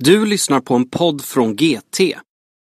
Du lyssnar på en podd från GT.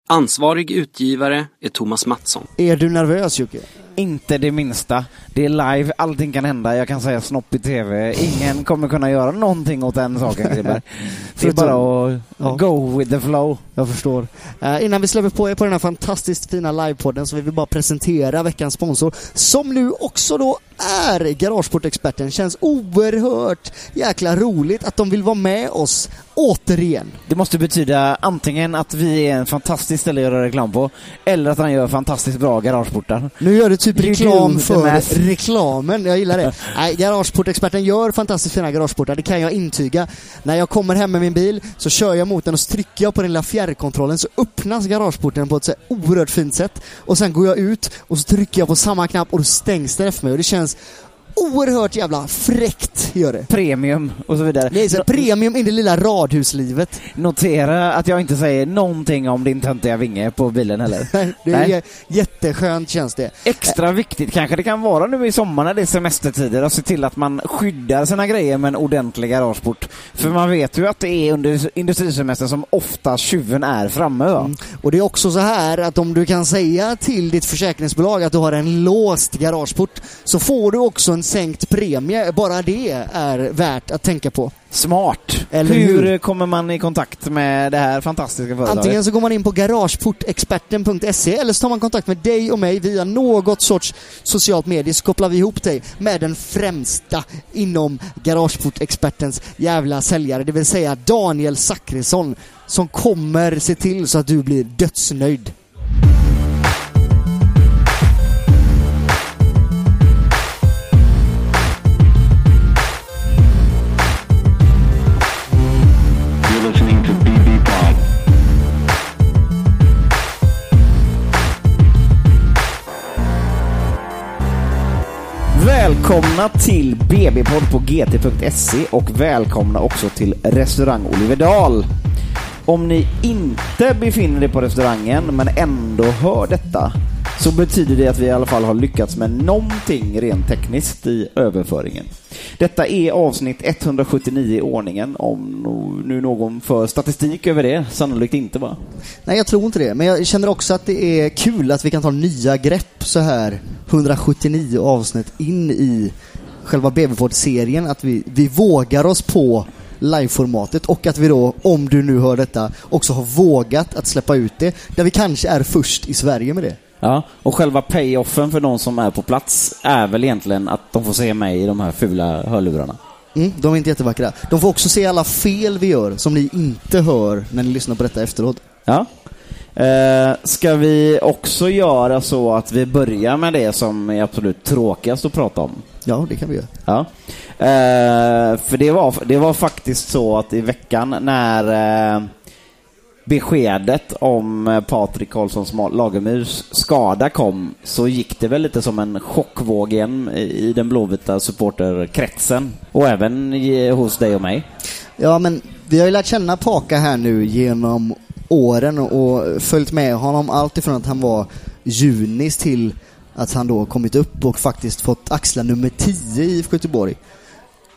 Ansvarig utgivare är Thomas Mattsson. Är du nervös Jocke? Inte det minsta. Det är live, allting kan hända. Jag kan säga snopp i TV. Ingen kommer kunna göra någonting åt den saken, Gribber. Det är bara att Ja. go with the flow. Jag förstår. Eh, innan vi släpper på er på den här fantastiskt fina livepodden så vill vi bara presentera veckans sponsor som nu också då är Garageportexperten. Känns oerhört jäkla roligt att de vill vara med oss återigen. Det måste betyda antingen att vi är en fantastisk ställe att göra reklam på, eller att han gör fantastiskt bra garageportar. Nu gör du typ reklam för reklamen, jag gillar det. Nej, Garageportexperten gör fantastiskt fina garageportar, det kan jag intyga. När jag kommer hem med min bil så kör jag mot den och så trycker jag på den lilla fjärrkontrollen så öppnas garageporten på ett så oerhört fint sätt. Och sen går jag ut och så trycker jag på samma knapp och då stängs den efter mig och det känns Because. Oerhört jävla fräckt, gör det. Premium och så vidare. Det är så premium i det lilla radhuslivet. Notera att jag inte säger någonting om din töntiga vinge på bilen heller. Det är Nej. jätteskönt känns det. Extra viktigt kanske det kan vara nu i sommar när det är semestertider att se till att man skyddar sina grejer med en ordentlig garageport. För man vet ju att det är under industrisemestern som ofta tjuven är framme. Va? Mm. Och det är också så här att om du kan säga till ditt försäkringsbolag att du har en låst garageport så får du också en sänkt premie. Bara det är värt att tänka på. Smart. Eller hur, hur? kommer man i kontakt med det här fantastiska företaget? Antingen så går man in på garageportexperten.se eller så tar man kontakt med dig och mig via något sorts socialt medie så kopplar vi ihop dig med den främsta inom garageportexpertens jävla säljare, det vill säga Daniel Zackrisson som kommer se till så att du blir dödsnöjd. Välkomna till BB-podd på gt.se och välkomna också till restaurang Oliverdal. Om ni inte befinner er på restaurangen men ändå hör detta så betyder det att vi i alla fall har lyckats med någonting rent tekniskt i överföringen. Detta är avsnitt 179 i ordningen, om nu någon för statistik över det. Sannolikt inte va? Nej, jag tror inte det. Men jag känner också att det är kul att vi kan ta nya grepp så här 179 avsnitt in i själva BB-serien. Att vi, vi vågar oss på liveformatet och att vi då, om du nu hör detta, också har vågat att släppa ut det. Där vi kanske är först i Sverige med det. Ja, och själva payoffen för de som är på plats är väl egentligen att de får se mig i de här fula hörlurarna. Mm, de är inte jättevackra. De får också se alla fel vi gör som ni inte hör när ni lyssnar på detta efteråt. Ja. Eh, ska vi också göra så att vi börjar med det som är absolut tråkigast att prata om? Ja, det kan vi göra. Ja. Eh, för det var, det var faktiskt så att i veckan när eh, beskedet om eh, Patrik Karlssons Ma- Lagemyrs skada kom så gick det väl lite som en chockvåg igen i den blåvita supporterkretsen och även eh, hos dig och mig. Ja, men vi har ju lärt känna Paka här nu genom åren och följt med honom allt ifrån att han var junis till att han då kommit upp och faktiskt fått axla nummer 10 i IFK Göteborg.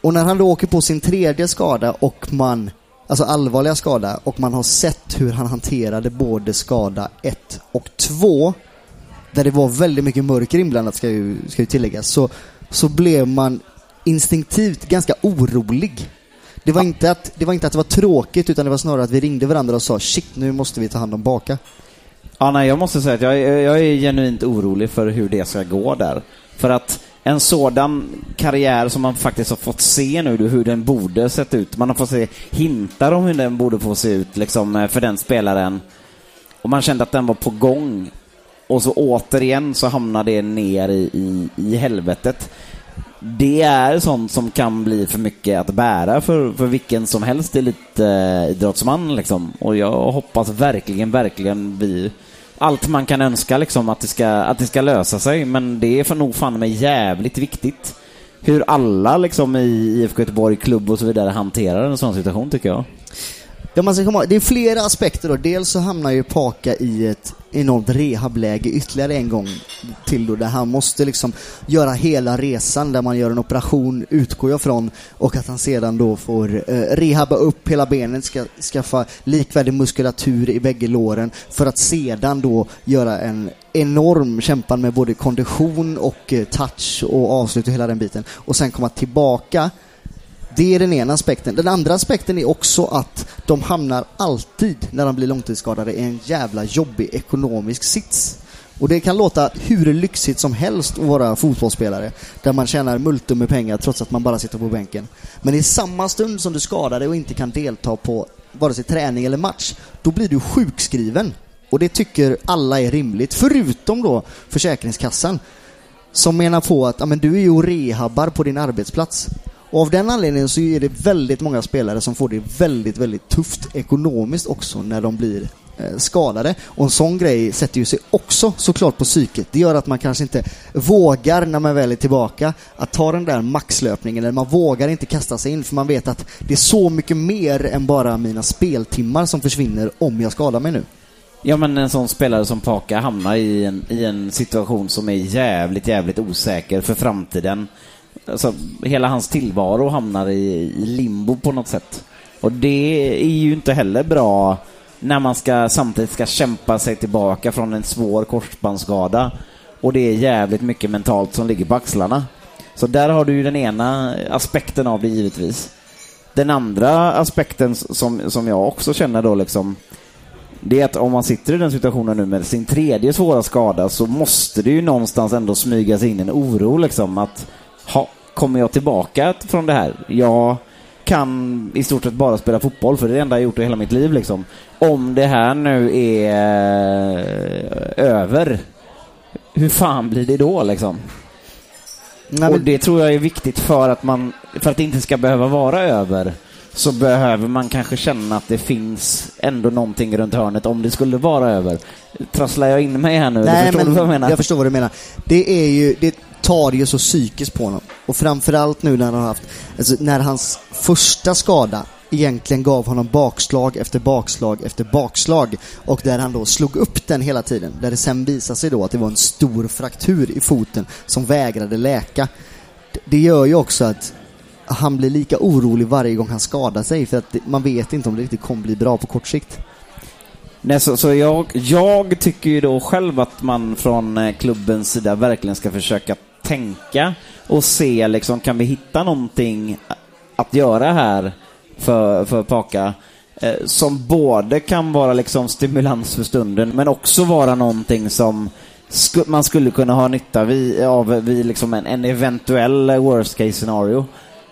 Och när han då åker på sin tredje skada och man, alltså allvarliga skada, och man har sett hur han hanterade både skada 1 och 2, där det var väldigt mycket mörker inblandat ska ju, ska ju tilläggas, så, så blev man instinktivt ganska orolig. Det var, inte att, det var inte att det var tråkigt utan det var snarare att vi ringde varandra och sa shit nu måste vi ta hand om Baka. Ja, nej, jag måste säga att jag, jag är genuint orolig för hur det ska gå där. För att en sådan karriär som man faktiskt har fått se nu, hur den borde sett ut. Man har fått se hintar om hur den borde få se ut liksom, eh, för den spelaren. Och man kände att den var på gång. Och så återigen så hamnar det ner i, i, i helvetet. Det är sånt som kan bli för mycket att bära för, för vilken som helst elitidrottsman. Eh, liksom. Och jag hoppas verkligen, verkligen vi allt man kan önska liksom, att, det ska, att det ska lösa sig. Men det är för nog fan mig jävligt viktigt hur alla liksom, i IFK Göteborg, klubb och så vidare hanterar en sån situation tycker jag. Det, man ska komma, det är flera aspekter då. Dels så hamnar ju Paka i ett enormt rehabläge ytterligare en gång till då, där han måste liksom göra hela resan där man gör en operation, utgår jag från, och att han sedan då får eh, rehabba upp hela benet, ska skaffa likvärdig muskulatur i bägge låren för att sedan då göra en enorm kämpan med både kondition och eh, touch och avslut och hela den biten och sen komma tillbaka det är den ena aspekten. Den andra aspekten är också att de hamnar alltid, när de blir långtidsskadade, i en jävla jobbig ekonomisk sits. Och det kan låta hur lyxigt som helst att vara fotbollsspelare, där man tjänar multum med pengar trots att man bara sitter på bänken. Men i samma stund som du skadar dig och inte kan delta på vare sig träning eller match, då blir du sjukskriven. Och det tycker alla är rimligt, förutom då Försäkringskassan, som menar på att ja, men du är ju och rehabbar på din arbetsplats. Och av den anledningen så är det väldigt många spelare som får det väldigt, väldigt tufft ekonomiskt också när de blir eh, skadade. Och en sån grej sätter ju sig också såklart på psyket. Det gör att man kanske inte vågar när man väl är tillbaka att ta den där maxlöpningen eller man vågar inte kasta sig in för man vet att det är så mycket mer än bara mina speltimmar som försvinner om jag skadar mig nu. Ja men en sån spelare som Paka hamnar i en, i en situation som är jävligt, jävligt osäker för framtiden. Alltså, hela hans tillvaro hamnar i, i limbo på något sätt. Och det är ju inte heller bra när man ska, samtidigt ska kämpa sig tillbaka från en svår korsbandsskada. Och det är jävligt mycket mentalt som ligger på axlarna. Så där har du ju den ena aspekten av det givetvis. Den andra aspekten som, som jag också känner då liksom det är att om man sitter i den situationen nu med sin tredje svåra skada så måste det ju någonstans ändå smyga sig in en oro liksom att ha, kommer jag tillbaka från det här? Jag kan i stort sett bara spela fotboll för det är det enda jag gjort i hela mitt liv liksom. Om det här nu är eh, över, hur fan blir det då liksom? Nej, Och det tror jag är viktigt för att man, för att det inte ska behöva vara över så behöver man kanske känna att det finns ändå någonting runt hörnet om det skulle vara över. Trasslar jag in mig här nu? nej, förstår men du vad jag menar? jag förstår vad du menar. Det är ju, det tar ju så psykiskt på honom. Och framförallt nu när han har haft, alltså när hans första skada egentligen gav honom bakslag efter bakslag efter bakslag och där han då slog upp den hela tiden. Där det sen visade sig då att det var en stor fraktur i foten som vägrade läka. Det gör ju också att han blir lika orolig varje gång han skadar sig för att man vet inte om det riktigt kommer bli bra på kort sikt. Nej, så, så jag, jag tycker ju då själv att man från eh, klubbens sida verkligen ska försöka tänka och se liksom, kan vi hitta någonting att göra här för, för Paka eh, som både kan vara liksom stimulans för stunden men också vara någonting som sku, man skulle kunna ha nytta vid, av vid liksom en, en eventuell worst case scenario.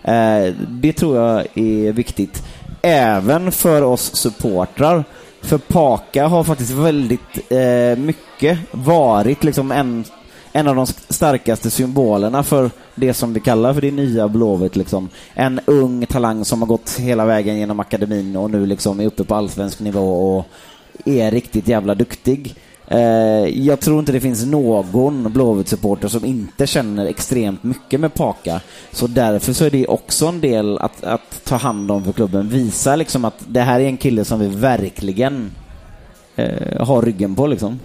Eh, det tror jag är viktigt. Även för oss supportrar. För Paka har faktiskt väldigt eh, mycket varit liksom en, en av de starkaste symbolerna för det som vi kallar för det nya Blåvitt. Liksom. En ung talang som har gått hela vägen genom akademin och nu liksom är uppe på allsvensk nivå och är riktigt jävla duktig. Eh, jag tror inte det finns någon Blåvitt-supporter som inte känner extremt mycket med Paka. Så därför så är det också en del att, att ta hand om för klubben. Visa liksom att det här är en kille som vi verkligen eh, har ryggen på liksom.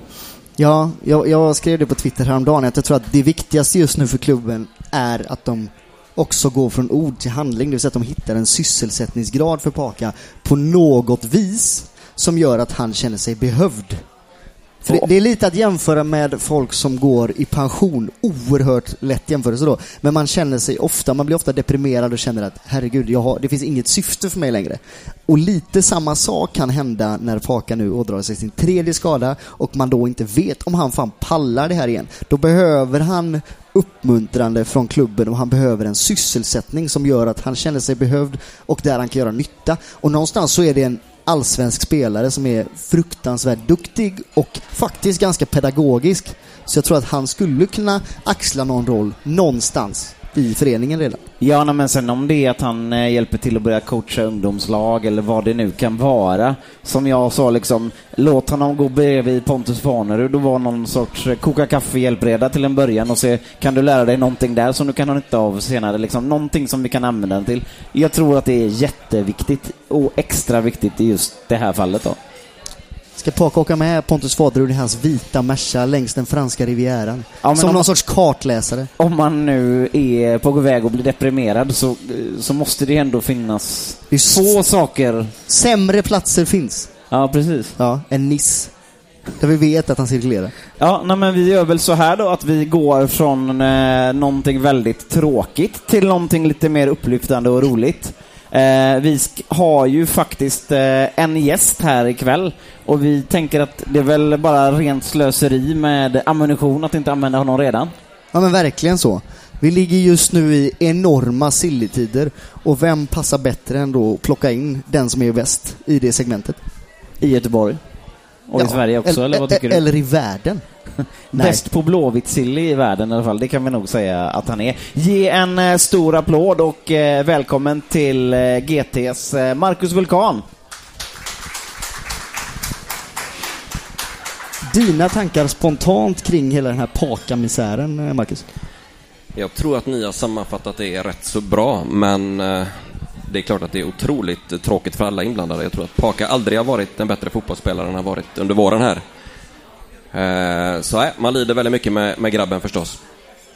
Ja, jag, jag skrev det på Twitter häromdagen att jag tror att det viktigaste just nu för klubben är att de också går från ord till handling, det vill säga att de hittar en sysselsättningsgrad för Paka på något vis som gör att han känner sig behövd. För det, det är lite att jämföra med folk som går i pension, oerhört lätt jämförelse då. Men man känner sig ofta, man blir ofta deprimerad och känner att herregud, jag har, det finns inget syfte för mig längre. Och lite samma sak kan hända när Paka nu ådrar sig sin tredje skada och man då inte vet om han fan pallar det här igen. Då behöver han uppmuntrande från klubben och han behöver en sysselsättning som gör att han känner sig behövd och där han kan göra nytta. Och någonstans så är det en allsvensk spelare som är fruktansvärt duktig och faktiskt ganska pedagogisk. Så jag tror att han skulle kunna axla någon roll någonstans i föreningen redan. Ja, nej, men sen om det är att han eh, hjälper till att börja coacha ungdomslag eller vad det nu kan vara. Som jag sa, liksom, låt honom gå bredvid Pontus Farnerud och vara någon sorts eh, koka kaffe-hjälpreda till en början och se, kan du lära dig någonting där som du kan ha nytta av senare? Liksom, någonting som vi kan använda den till. Jag tror att det är jätteviktigt och extra viktigt i just det här fallet då. Ska Paka åka med Pontus Faderud i hans vita Merca längs den franska rivieran? Ja, Som om- någon sorts kartläsare. Om man nu är på väg att bli deprimerad så, så måste det ändå finnas är få saker. Sämre platser finns. Ja, precis. Ja, än Nice. Där vi vet att han cirkulerar. Ja, nej, men vi gör väl så här då att vi går från eh, någonting väldigt tråkigt till någonting lite mer upplyftande och roligt. Eh, vi har ju faktiskt eh, en gäst här ikväll och vi tänker att det är väl bara rent slöseri med ammunition att inte använda honom redan. Ja men verkligen så. Vi ligger just nu i enorma sillitider och vem passar bättre än då att plocka in den som är bäst i det segmentet? I Göteborg. Och i Ja, Sverige också, eller vad tycker du? Eller i världen. Bäst på blåvitt sill i världen i alla fall, det kan vi nog säga att han är. Ge en eh, stor applåd och eh, välkommen till eh, GTs Marcus Vulkan. Dina tankar spontant kring hela den här Paka-misären, Marcus? Jag tror att ni har sammanfattat det rätt så bra, men det är klart att det är otroligt tråkigt för alla inblandade. Jag tror att Paka aldrig har varit en bättre fotbollsspelare än han har varit under våren här. Eh, Så nej, man lider väldigt mycket med, med grabben förstås.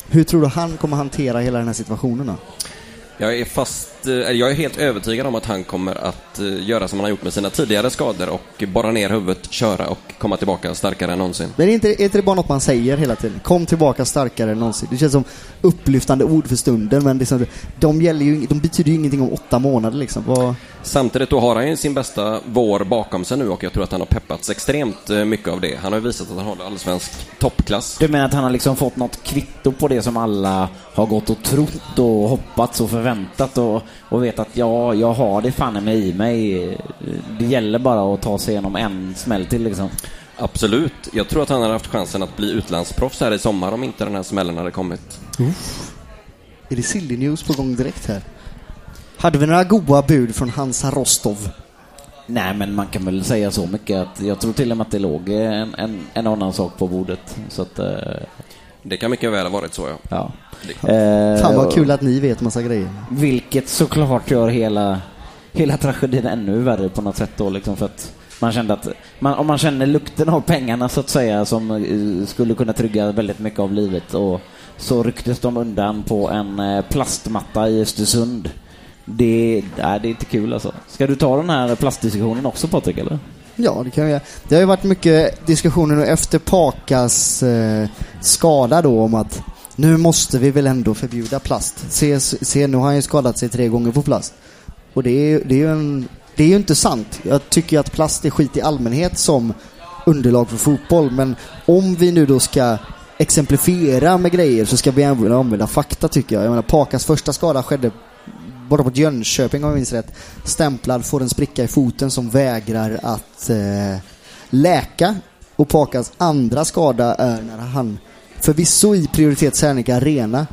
Hur tror du han kommer hantera hela den här situationen då? Jag är fast, eh, jag är helt övertygad om att han kommer att eh, göra som han har gjort med sina tidigare skador och borra ner huvudet, köra och komma tillbaka starkare än någonsin. Men är inte, är inte det bara något man säger hela tiden? Kom tillbaka starkare än någonsin. Det känns som upplyftande ord för stunden, men liksom, de, gäller ju, de betyder ju ingenting om åtta månader liksom. Vad, Samtidigt då har han ju sin bästa vår bakom sig nu och jag tror att han har peppats extremt eh, mycket av det. Han har ju visat att han håller allsvensk toppklass. Du menar att han har liksom fått något kvitto på det som alla har gått och trott och hoppats och förväntat och, och vet att ja, jag har det fan med i mig. Det gäller bara att ta sig igenom en smäll till liksom. Absolut. Jag tror att han hade haft chansen att bli utlandsproffs här i sommar om inte den här smällen hade kommit. är det Silly News på gång direkt här? Hade vi några goda bud från Hansa Rostov? Nej, men man kan väl säga så mycket att jag tror till och med att det låg en, en, en annan sak på bordet. Så att, eh, Det kan mycket väl ha varit så, ja. ja. Det- Eh, Fan vad kul att ni vet massa grejer. Vilket såklart gör hela, hela tragedin ännu värre på något sätt då liksom för att man kände att, man, om man känner lukten av pengarna så att säga som eh, skulle kunna trygga väldigt mycket av livet och så rycktes de undan på en eh, plastmatta i Östersund. Det, nej, det är inte kul alltså. Ska du ta den här plastdiskussionen också Patrik eller? Ja, det kan jag göra. Det har ju varit mycket diskussioner nu efter Pakas eh, skada då om att nu måste vi väl ändå förbjuda plast. Se, se nu har han ju skadat sig tre gånger på plast. Och det är, det är ju en, det är ju inte sant. Jag tycker att plast är skit i allmänhet som underlag för fotboll, men om vi nu då ska exemplifiera med grejer så ska vi använda, använda fakta tycker jag. Jag menar, Pakas första skada skedde borta på Jönköping om jag minns rätt. Stämplad, får en spricka i foten som vägrar att eh, läka. Och Pakas andra skada är när han, förvisso i prioritet Serneke Arena,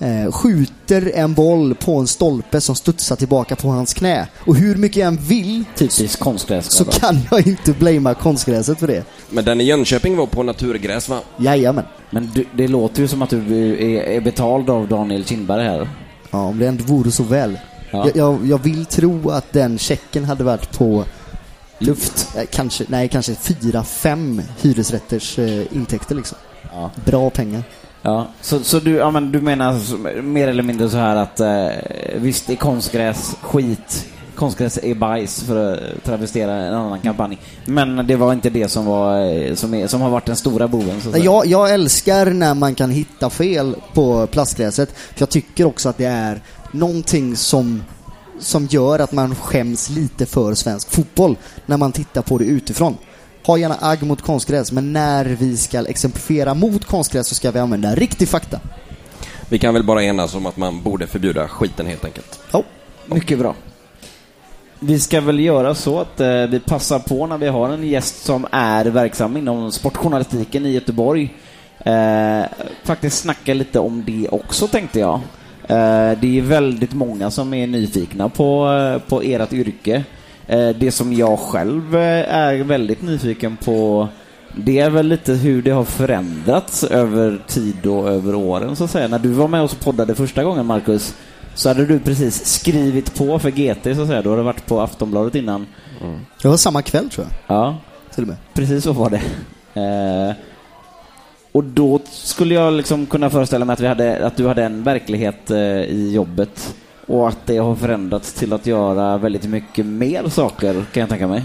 eh, skjuter en boll på en stolpe som studsar tillbaka på hans knä. Och hur mycket jag än vill Typiskt så konstgrässkada. kan jag inte blamea konstgräset för det. Men den i Jönköping var på naturgräs, va? Jajamän. Men du, det låter ju som att du är, är betald av Daniel Kindberg här. Ja, om det ändå vore så väl. Ja. Jag, jag, jag vill tro att den checken hade varit på luft. Eh, kanske, nej, kanske fyra, fem hyresrätters eh, intäkter liksom. Ja. Bra pengar. Ja, så, så du, ja, men du menar mer eller mindre så här att eh, visst är konstgräs skit, konstgräs är bajs för att travestera en annan kampanj. Men det var inte det som, var, eh, som, är, som har varit den stora boven. Så att. Jag, jag älskar när man kan hitta fel på plastgräset. För jag tycker också att det är någonting som, som gör att man skäms lite för svensk fotboll när man tittar på det utifrån. Ha gärna agg mot konstgräs, men när vi ska exemplifiera mot konstgräs så ska vi använda riktig fakta. Vi kan väl bara enas om att man borde förbjuda skiten helt enkelt. Ja. Mycket bra. Vi ska väl göra så att eh, vi passar på när vi har en gäst som är verksam inom sportjournalistiken i Göteborg. Eh, faktiskt snacka lite om det också tänkte jag. Eh, Det är väldigt många som är nyfikna på, eh, på ert yrke. Eh, Det som jag själv eh, är väldigt nyfiken på det är väl lite hur det har förändrats över tid och över åren så att säga. När du var med och poddade första gången Marcus så hade du precis skrivit på för GT så att säga. Du hade varit på Aftonbladet innan. Det var samma kväll tror jag, Ja, till och med. Precis så var det. Eh, och då skulle jag liksom kunna föreställa mig att, vi hade, att du hade en verklighet eh, i jobbet och att det har förändrats till att göra väldigt mycket mer saker, kan jag tänka mig.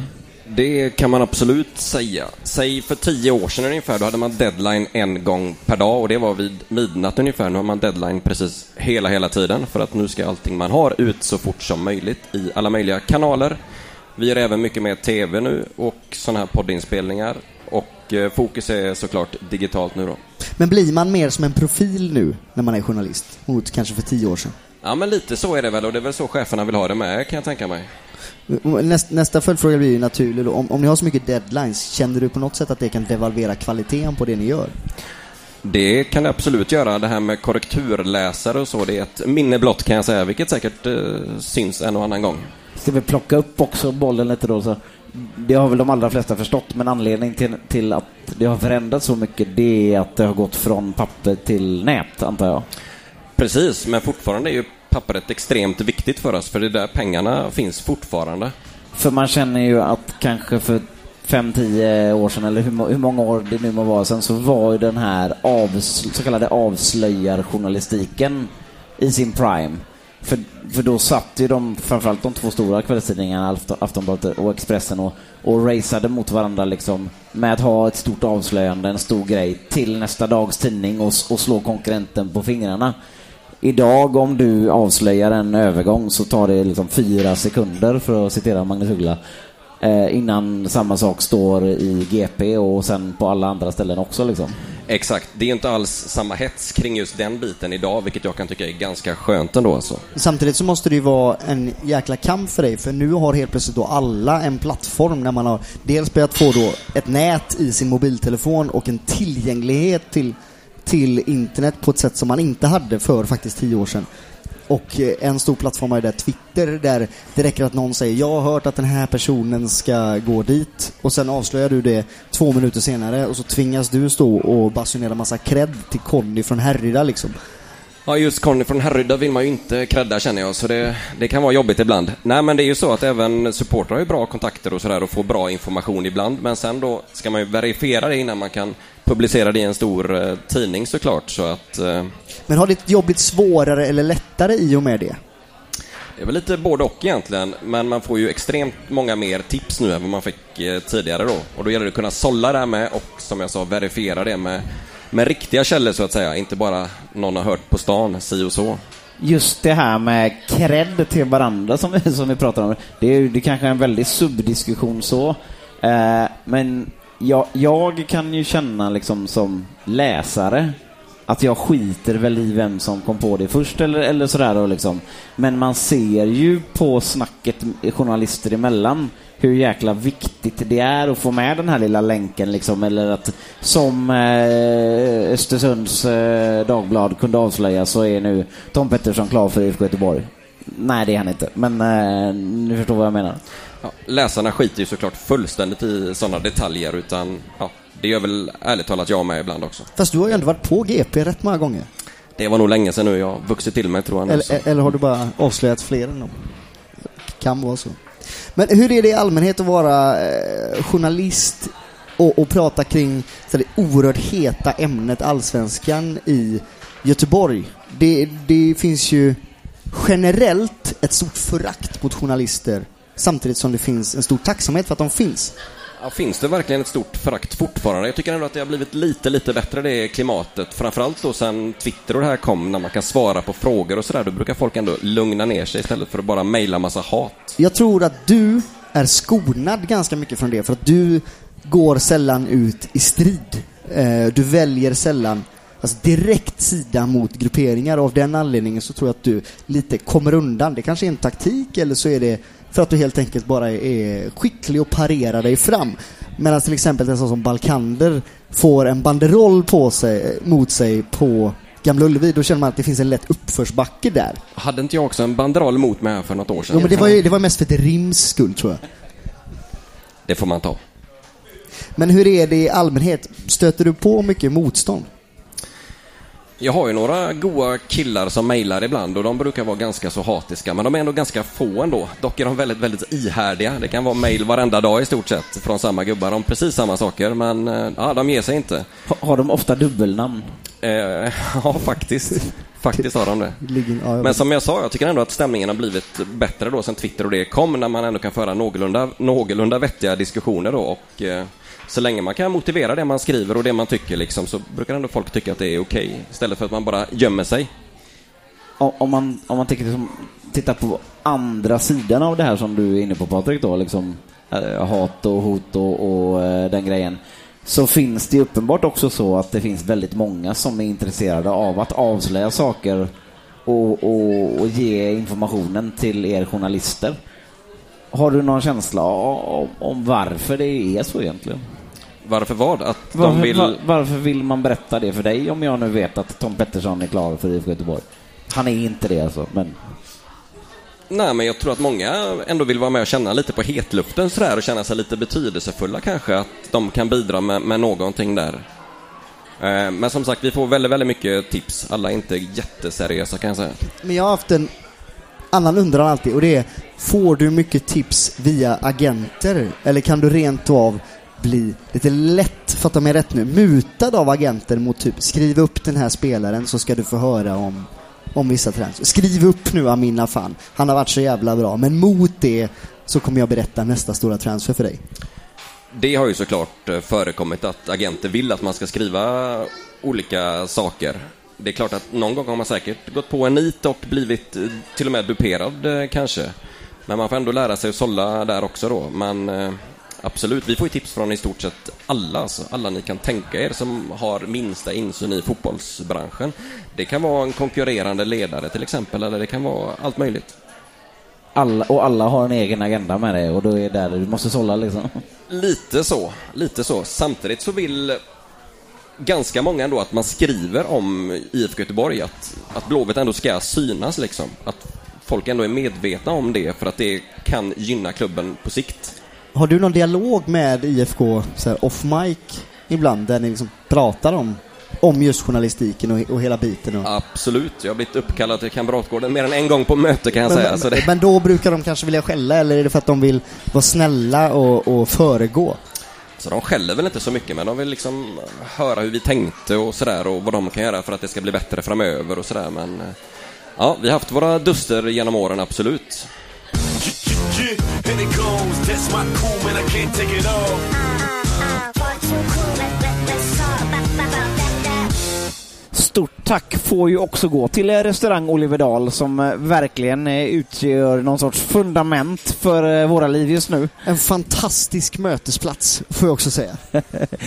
Det kan man absolut säga. Säg för tio år sedan ungefär, då hade man deadline en gång per dag och det var vid midnatt ungefär. Nu har man deadline precis hela, hela tiden för att nu ska allting man har ut så fort som möjligt i alla möjliga kanaler. Vi gör även mycket mer TV nu och sådana här poddinspelningar och eh, fokus är såklart digitalt nu då. Men blir man mer som en profil nu när man är journalist mot kanske för tio år sedan? Ja, men lite så är det väl och det är väl så cheferna vill ha det med kan jag tänka mig. Näst, nästa följdfråga blir ju naturlig då. Om, om ni har så mycket deadlines, känner du på något sätt att det kan devalvera kvaliteten på det ni gör? Det kan det absolut göra. Det här med korrekturläsare och så, det är ett minne blott kan jag säga, vilket säkert eh, syns en och annan gång. Ska vi plocka upp också bollen lite då? Så det har väl de allra flesta förstått, men anledningen till, till att det har förändrats så mycket det är att det har gått från papper till nät, antar jag. Precis, men fortfarande är ju pappret extremt viktigt för oss, för det är där pengarna finns fortfarande. För man känner ju att kanske för fem, tio år sedan, eller hur, hur många år det nu må vara sedan, så var ju den här avs, så kallade avslöjarjournalistiken i sin prime. För, för då satt ju de, framförallt de två stora kvällstidningarna, Aftonbladet och Expressen, och, och raceade mot varandra liksom med att ha ett stort avslöjande, en stor grej, till nästa dags tidning och, och slå konkurrenten på fingrarna. Idag om du avslöjar en övergång så tar det liksom fyra sekunder, för att citera Magnus Uggla, eh, innan samma sak står i GP och sen på alla andra ställen också. Liksom. Exakt, det är inte alls samma hets kring just den biten idag, vilket jag kan tycka är ganska skönt ändå. Alltså. Samtidigt så måste det ju vara en jäkla kamp för dig, för nu har helt plötsligt då alla en plattform när man har dels börjat få då ett nät i sin mobiltelefon och en tillgänglighet till, till internet på ett sätt som man inte hade för faktiskt tio år sedan. Och eh, en stor plattform är där Twitter, där det räcker att någon säger jag har hört att den här personen ska gå dit och sen avslöjar du det två minuter senare och så tvingas du stå och basunera massa cred till Conny från Härryda liksom. Ja, just Conny från Härryda vill man ju inte credda känner jag, så det, det kan vara jobbigt ibland. Nej, men det är ju så att även supportrar har ju bra kontakter och sådär och får bra information ibland, men sen då ska man ju verifiera det innan man kan publicera det i en stor eh, tidning såklart, så att eh, Men har ditt jobb blivit svårare eller lättare i och med det? det är väl lite både och egentligen, men man får ju extremt många mer tips nu än vad man fick eh, tidigare då. Och då gäller det att kunna sålla det här med och som jag sa, verifiera det med, med riktiga källor så att säga, inte bara någon har hört på stan, si och så. Just det här med cred till varandra som, vi- som vi pratar om, det är ju det kanske är en väldigt subdiskussion så. Eh, men jag, jag kan ju känna liksom som läsare att jag skiter väl i vem som kom på det först eller, eller sådär liksom. Men man ser ju på snacket journalister emellan hur jäkla viktigt det är att få med den här lilla länken liksom, eller att som eh, Östersunds eh, Dagblad kunde avslöja så är nu Tom Pettersson klar för IFK Göteborg. Nej, det är han inte, men eh, ni förstår vad jag menar. Ja, läsarna skiter ju såklart fullständigt i sådana detaljer, utan ja, det gör väl ärligt talat jag med ibland också. Fast du har ju ändå varit på GP rätt många gånger. Det var nog länge sedan nu, jag har vuxit till mig tror jag. Eller, eller har du bara avslöjat fler än dem? Kan vara så. Men hur är det i allmänhet att vara eh, journalist och, och prata kring så det oerhört heta ämnet allsvenskan i Göteborg? Det, det finns ju generellt ett stort förakt mot journalister samtidigt som det finns en stor tacksamhet för att de finns. Ja, finns det verkligen ett stort förakt fortfarande? Jag tycker ändå att det har blivit lite, lite bättre det klimatet. Framförallt då sen Twitter och det här kom, när man kan svara på frågor och sådär. Då brukar folk ändå lugna ner sig istället för att bara mejla massa hat. Jag tror att du är skonad ganska mycket från det, för att du går sällan ut i strid. Eh, du väljer sällan alltså, direkt sida mot grupperingar och av den anledningen så tror jag att du lite kommer undan. Det kanske är en taktik eller så är det för att du helt enkelt bara är skicklig och parerar dig fram. Medan till exempel en sån som Balkander får en banderoll på sig, mot sig på Gamla Ullevi, då känner man att det finns en lätt uppförsbacke där. Hade inte jag också en banderoll mot mig för något år sedan? Jo, men det var ju det var mest för ett rims skull, tror jag. Det får man ta. Men hur är det i allmänhet? Stöter du på mycket motstånd? Jag har ju några goa killar som mejlar ibland och de brukar vara ganska så hatiska, men de är ändå ganska få ändå. Dock är de väldigt, väldigt ihärdiga. Det kan vara mejl varenda dag i stort sett från samma gubbar om precis samma saker, men eh, ja, de ger sig inte. Ha- Har de ofta dubbelnamn? Eh, ja, faktiskt. Faktiskt har de det. Men som jag sa, jag tycker ändå att stämningen har blivit bättre då sen Twitter och det kom, när man ändå kan föra någorlunda, någorlunda vettiga diskussioner då och eh, så länge man kan motivera det man skriver och det man tycker liksom, så brukar ändå folk tycka att det är okej. Istället för att man bara gömmer sig. Om man, om man tänker liksom, tittar på andra sidan av det här som du är inne på Patrik då, liksom eh, hat och hot och, och eh, den grejen. Så finns det uppenbart också så att det finns väldigt många som är intresserade av att avslöja saker och, och, och ge informationen till er journalister. Har du någon känsla om, om varför det är så egentligen? Varför vad? Att Varför, de vill... var, varför vill man berätta det för dig om jag nu vet att Tom Pettersson är klar för IFK Göteborg? Han är inte det alltså, men Nej, men jag tror att många ändå vill vara med och känna lite på hetluften sådär och känna sig lite betydelsefulla kanske, att de kan bidra med, med någonting där. Eh, Men som sagt, vi får väldigt, väldigt mycket tips. Alla är inte jätteseriösa kan jag säga. Men jag har haft en annan undran alltid och det är, får du mycket tips via agenter? Eller kan du rent av bli lite lätt, fatta mig rätt nu, mutad av agenter mot typ skriv upp den här spelaren så ska du få höra om, om vissa transfer. Skriv upp nu Amin Afan, han har varit så jävla bra, men mot det så kommer jag berätta nästa stora transfer för dig. Det har ju såklart eh, förekommit att agenter vill att man ska skriva olika saker. Det är klart att någon gång har man säkert gått på en nit och blivit eh, till och med duperad eh, kanske. Men man får ändå lära sig att sålla där också då. Men eh, absolut, vi får ju tips från i stort sett alla, alltså. alla ni kan tänka er som har minsta insyn i fotbollsbranschen. Det kan vara en konkurrerande ledare till exempel, eller det kan vara allt möjligt. alla, och alla har en egen agenda med det och då är det där du måste sålla liksom. Lite så, lite så. Samtidigt så vill ganska många ändå att man skriver om IFK Göteborg, att, att Blåvitt ändå ska synas liksom. Att folk ändå är medvetna om det för att det kan gynna klubben på sikt. Har du någon dialog med IFK så här, off mic ibland där ni liksom pratar om, om just journalistiken och, och hela biten? Och... Absolut, jag har blivit uppkallad till Kamratgården mer än en gång på möte kan jag säga. Men, det, men då brukar de kanske vilja skälla eller är det för att de vill vara snälla och, och föregå? så de skäller väl inte så mycket, men de vill liksom höra hur vi tänkte och sådär och vad de kan göra för att det ska bli bättre framöver och sådär. Men eh, ja, vi har haft våra duster genom åren, absolut. Yeah, and it goes. That's my cool man. I can't take it off. Stort tack får ju också gå till restaurang Oliverdal som eh, verkligen eh, utgör någon sorts fundament för eh, våra liv just nu. En fantastisk mötesplats, får jag också säga.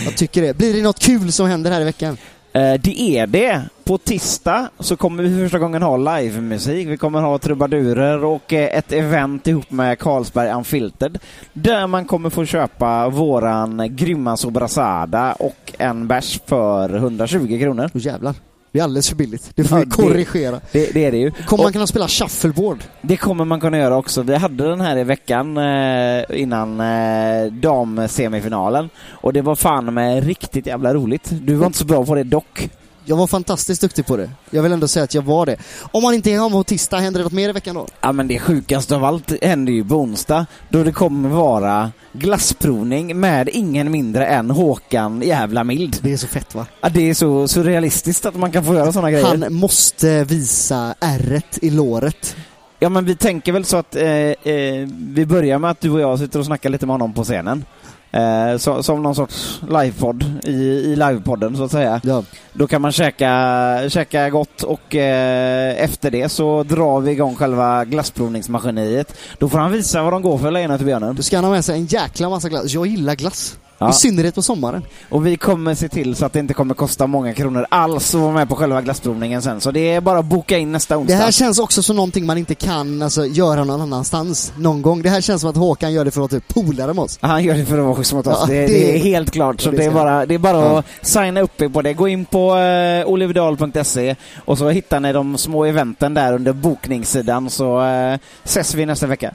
jag tycker det. Blir det något kul som händer här i veckan? Eh, det är det. På tisdag så kommer vi för första gången ha livemusik. Vi kommer ha trubadurer och eh, ett event ihop med Carlsberg Unfiltered där man kommer få köpa våran grymma sobrasada och en bärs för 120 kronor. Oh, jävlar. Det är alldeles för billigt. Det får Ja, vi korrigera. Det, det är det ju. Kommer man kunna spela shuffleboard? det kommer man kunna göra också. Vi hade den här i veckan eh, innan eh, damsemifinalen och det var fan med riktigt jävla roligt. Du var inte så bra på det dock. Jag var fantastiskt duktig på det. Jag vill ändå säga att jag var det. Om man inte är hemma på tisdag, händer det något mer i veckan då? Ja men det sjukaste av allt händer ju på onsdag då det kommer vara glassprovning med ingen mindre än Håkan Jävla Mild. Det är så fett va? Ja, det är så surrealistiskt att man kan få göra sådana grejer. Han måste visa ärret i låret. Ja men vi tänker väl så att eh, eh, vi börjar med att du och jag sitter och snackar lite med honom på scenen. Eh, så, som någon sorts livepodd i, i livepodden så att säga. Ja. Då kan man käka, käka gott och eh, efter det så drar vi igång själva glassprovningsmaskineriet. Då får han visa vad de går för lejonet och björnen. Då ska han ha med sig en jäkla massa glass. Jag gillar glass. Ja. I synnerhet på sommaren. Och vi kommer se till så att det inte kommer kosta många kronor alls att vara med på själva glassprovningen sen. Så det är bara att boka in nästa Det onsdag. här känns också som någonting man inte kan alltså, göra någon annanstans någon gång. Det här känns som att Håkan gör det för att vara typ polare med oss. Han gör det för att vara schysst mot oss. Ja, det, det- det är helt klart. Så det det är bara, det är bara Ja. att signa upp er på det. Gå in på uh, olivedal.se och så hittar ni de små eventen där under bokningssidan så eh, ses vi nästa vecka.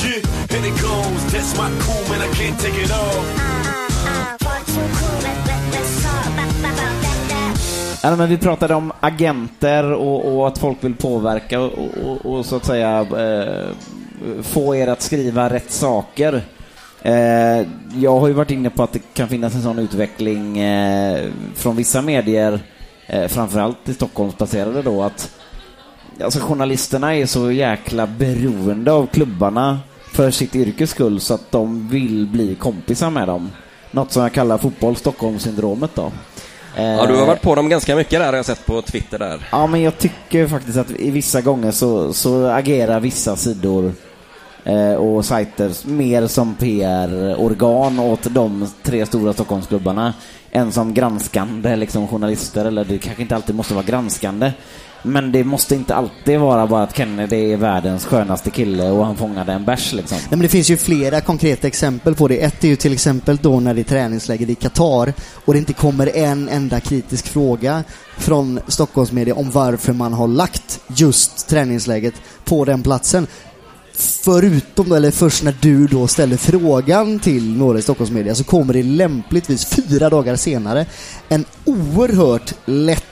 Yeah, and it goes. That's my cool man, I can't take it off. Ja, men vi pratade om agenter och, och att folk vill påverka och, och, och så att säga eh, få er att skriva rätt saker. Eh, jag har ju varit inne på att det kan finnas en sån utveckling eh, från vissa medier, eh, framförallt i Stockholmsbaserade då, att alltså, journalisterna är så jäkla beroende av klubbarna för sitt yrkes skull så att de vill bli kompisar med dem. Något som jag kallar fotboll Stockholmssyndromet då. Ja, du har varit på dem ganska mycket där har jag sett på Twitter där. Ja, men jag tycker faktiskt att i vissa gånger så, så agerar vissa sidor eh, och sajter mer som PR-organ åt de tre stora Stockholmsklubbarna än som granskande liksom, journalister. Eller det kanske inte alltid måste vara granskande. Men det måste inte alltid vara bara att Kennedy är världens skönaste kille och han fångade en bärs liksom. Nej, men det finns ju flera konkreta exempel på det. Ett är ju till exempel då när det är träningsläger i Qatar och det inte kommer en enda kritisk fråga från Stockholmsmedia om varför man har lagt just träningsläget på den platsen. Förutom då, eller först när du då ställer frågan till några i Stockholmsmedia så kommer det lämpligtvis fyra dagar senare en oerhört lätt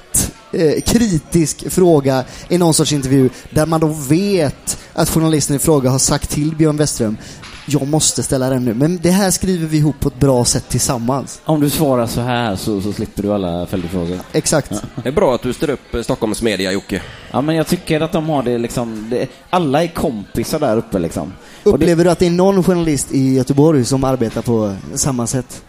eh, kritisk fråga i någon sorts intervju där man då vet att journalisten i fråga har sagt till Björn Westström jag måste ställa den nu, men det här skriver vi ihop på ett bra sätt tillsammans. Om du svarar så här så, så slipper du alla följdfrågor. Exakt. Det är bra att du styr upp eh, Stockholms media, Jocke. Ja, men jag tycker att de har det liksom, det, alla är kompisar där uppe liksom. Och det- Upplever du att det är någon journalist i Göteborg som arbetar på samma sätt?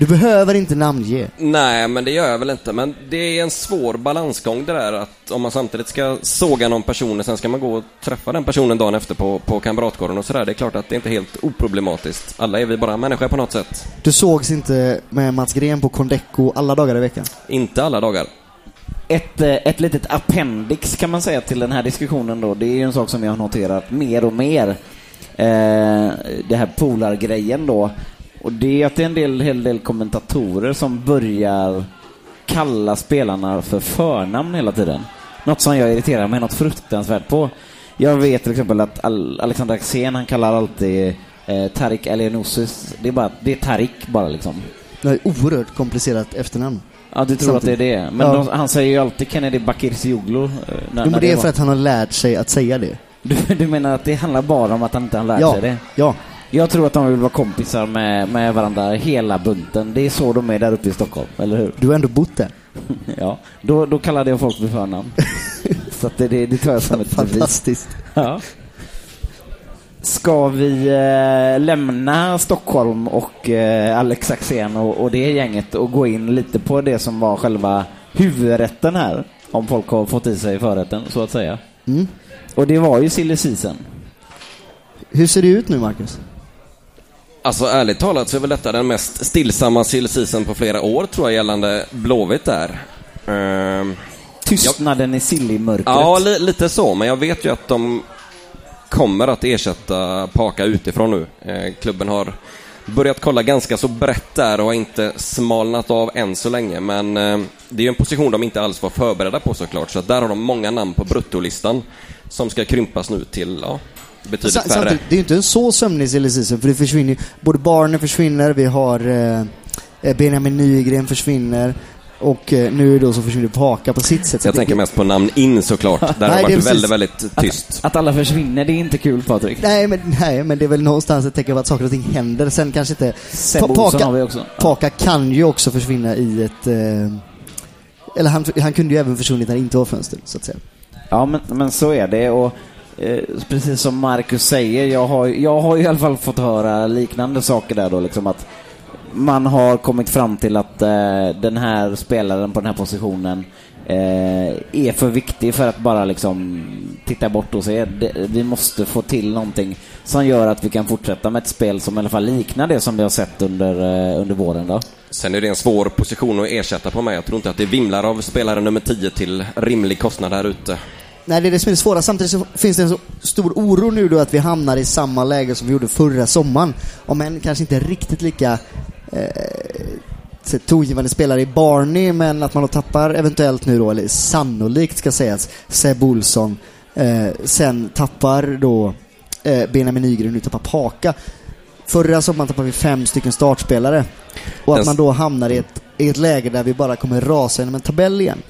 Du behöver inte namnge. Nej, men det gör jag väl inte. Men det är en svår balansgång det där att om man samtidigt ska såga någon person och sen ska man gå och träffa den personen dagen efter på, på Kamratgården och sådär. Det är klart att det inte är helt oproblematiskt. Alla är vi bara människor på något sätt. Du sågs inte med Mats Gren på Condeco alla dagar i veckan? Inte alla dagar. Ett, eh, ett litet appendix kan man säga till den här diskussionen då. Det är ju en sak som jag har noterat mer och mer. Eh, det här polargrejen då. Och det är att det är en del, hel del kommentatorer som börjar kalla spelarna för förnamn hela tiden. Något som jag irriterar mig något fruktansvärt på. Jag vet till exempel att Al- Alexander Axén, han kallar alltid eh, Tarik Alianossis. Det är bara, det är Tarik bara liksom. Det är oerhört komplicerat efternamn. Ja, du tror att det är det. Men Ja. de, han säger ju alltid Kennedy Bakircioglu. eh, Jo, men det är var. för att han har lärt sig att säga det. Du, du menar att det handlar bara om att han inte har lärt Ja, sig det? ja. Jag tror att de vill vara kompisar med, med varandra hela bunten. Det är så de är där uppe i Stockholm, eller hur? Du har ändå bott där. Ja, då, då kallade jag folk för förnamn. så att det, det, det tar jag som ett bevis. Fantastiskt. Ja. Ska vi eh, lämna Stockholm och eh, Alex Axén och, och det gänget och gå in lite på det som var själva huvudrätten här? Om folk har fått i sig förrätten, så att säga. Mm. Och det var ju silly season. Hur ser det ut nu, Marcus? Alltså ärligt talat så är väl detta den mest stillsamma sill season på flera år tror jag gällande Blåvitt där. Ehm, Tystnaden i silly-mörkret. Ja, li lite så, men jag vet ju att de kommer att ersätta Paka utifrån nu. Eh, klubben har börjat kolla ganska så brett där och har inte smalnat av än så länge, men eh, det är ju en position de inte alls var förberedda på såklart, så där har de många namn på bruttolistan som ska krympas nu till, ja, betydligt Sa- färre. Samtidigt, det är ju inte en så sömnig silly season, för det försvinner ju, både Barner försvinner, vi har eh, eh, Benjamin Nygren försvinner och eh, nu då så försvinner Paka på sitt sätt. Jag tänker mest på namn in såklart. Där har Nej, det det är varit väldigt, väldigt tyst. Att alla försvinner, det är inte kul Patrik. Nej men, nej, men det är väl någonstans ett tecken på att saker och ting händer. Sen kanske inte... Sebbe Pa- Olsson har vi också. Paka kan ju också försvinna i ett... Eh, eller han, han kunde ju även försvunnit när det inte var fönster, så att säga. Ja, men, men så är det. Och eh, precis som Marcus säger, jag har, jag har i alla fall fått höra liknande saker där då, liksom att man har kommit fram till att eh, den här spelaren på den här positionen eh, är för viktig för att bara liksom titta bort och se. Det, vi måste få till någonting som gör att vi kan fortsätta med ett spel som i alla fall liknar det som vi har sett under, eh, under våren. Då. Sen är det en svår position att ersätta på mig. Jag tror inte att det vimlar av spelare nummer 10 till rimlig kostnad här ute. Nej, det är det som är det svåra. Samtidigt så finns det en så stor oro nu då att vi hamnar i samma läge som vi gjorde förra sommaren. Om än kanske inte riktigt lika eh, tongivande spelare i Barney, men att man då tappar eventuellt nu då, eller sannolikt ska sägas, Seb Olsson. Eh, sen tappar då eh, Benjamin Nygren, nu tappar Paka. Förra sommaren tappade vi fem stycken startspelare. Och att man då hamnar i ett, i ett läge där vi bara kommer rasa genom en tabell igen.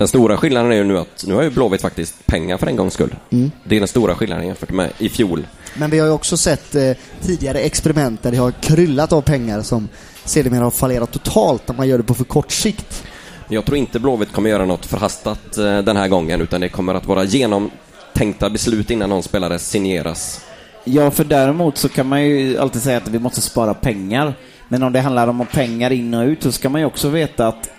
Den stora skillnaden är ju nu att nu har ju Blåvitt faktiskt pengar för en gångs skull. Mm. Det är den stora skillnaden jämfört med i fjol. Men vi har ju också sett eh, tidigare experiment där det har kryllat av pengar som sedermera har fallerat totalt när man gör det på för kort sikt. Jag tror inte Blåvitt kommer göra något förhastat eh, den här gången utan det kommer att vara genomtänkta beslut innan någon spelare signeras. Ja, för däremot så kan man ju alltid säga att vi måste spara pengar. Men om det handlar om pengar in och ut så ska man ju också veta att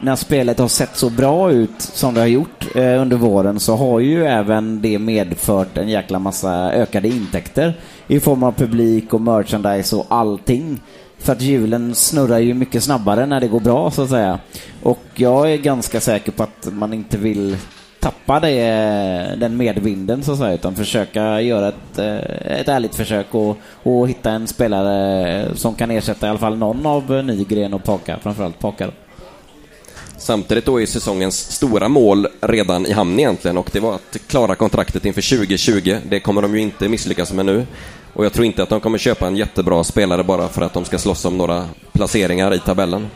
när spelet har sett så bra ut som det har gjort eh, under våren så har ju även det medfört en jäkla massa ökade intäkter i form av publik och merchandise och allting. För att hjulen snurrar ju mycket snabbare när det går bra så att säga. Och jag är ganska säker på att man inte vill tappa det, den medvinden så att säga, utan försöka göra ett, eh, ett ärligt försök och, och hitta en spelare som kan ersätta i alla fall någon av Nygren och Paka, framförallt Paka. då. Samtidigt då är säsongens stora mål redan i hamn egentligen och det var att klara kontraktet inför 2020. Det kommer de ju inte misslyckas med nu. Och jag tror inte att de kommer köpa en jättebra spelare bara för att de ska slåss om några placeringar i tabellen.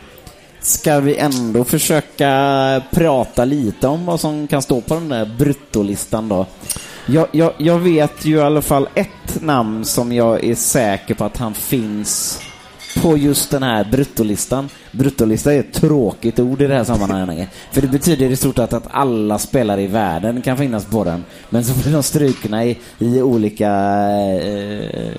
Ska vi ändå försöka prata lite om vad som kan stå på den där bruttolistan då? Jag, jag, jag vet ju i alla fall ett namn som jag är säker på att han finns på just den här bruttolistan. Bruttolista är ett tråkigt ord i det här sammanhanget. För det betyder i stort sett att alla spelare i världen kan finnas på den. Men så blir de strukna i, i olika eh,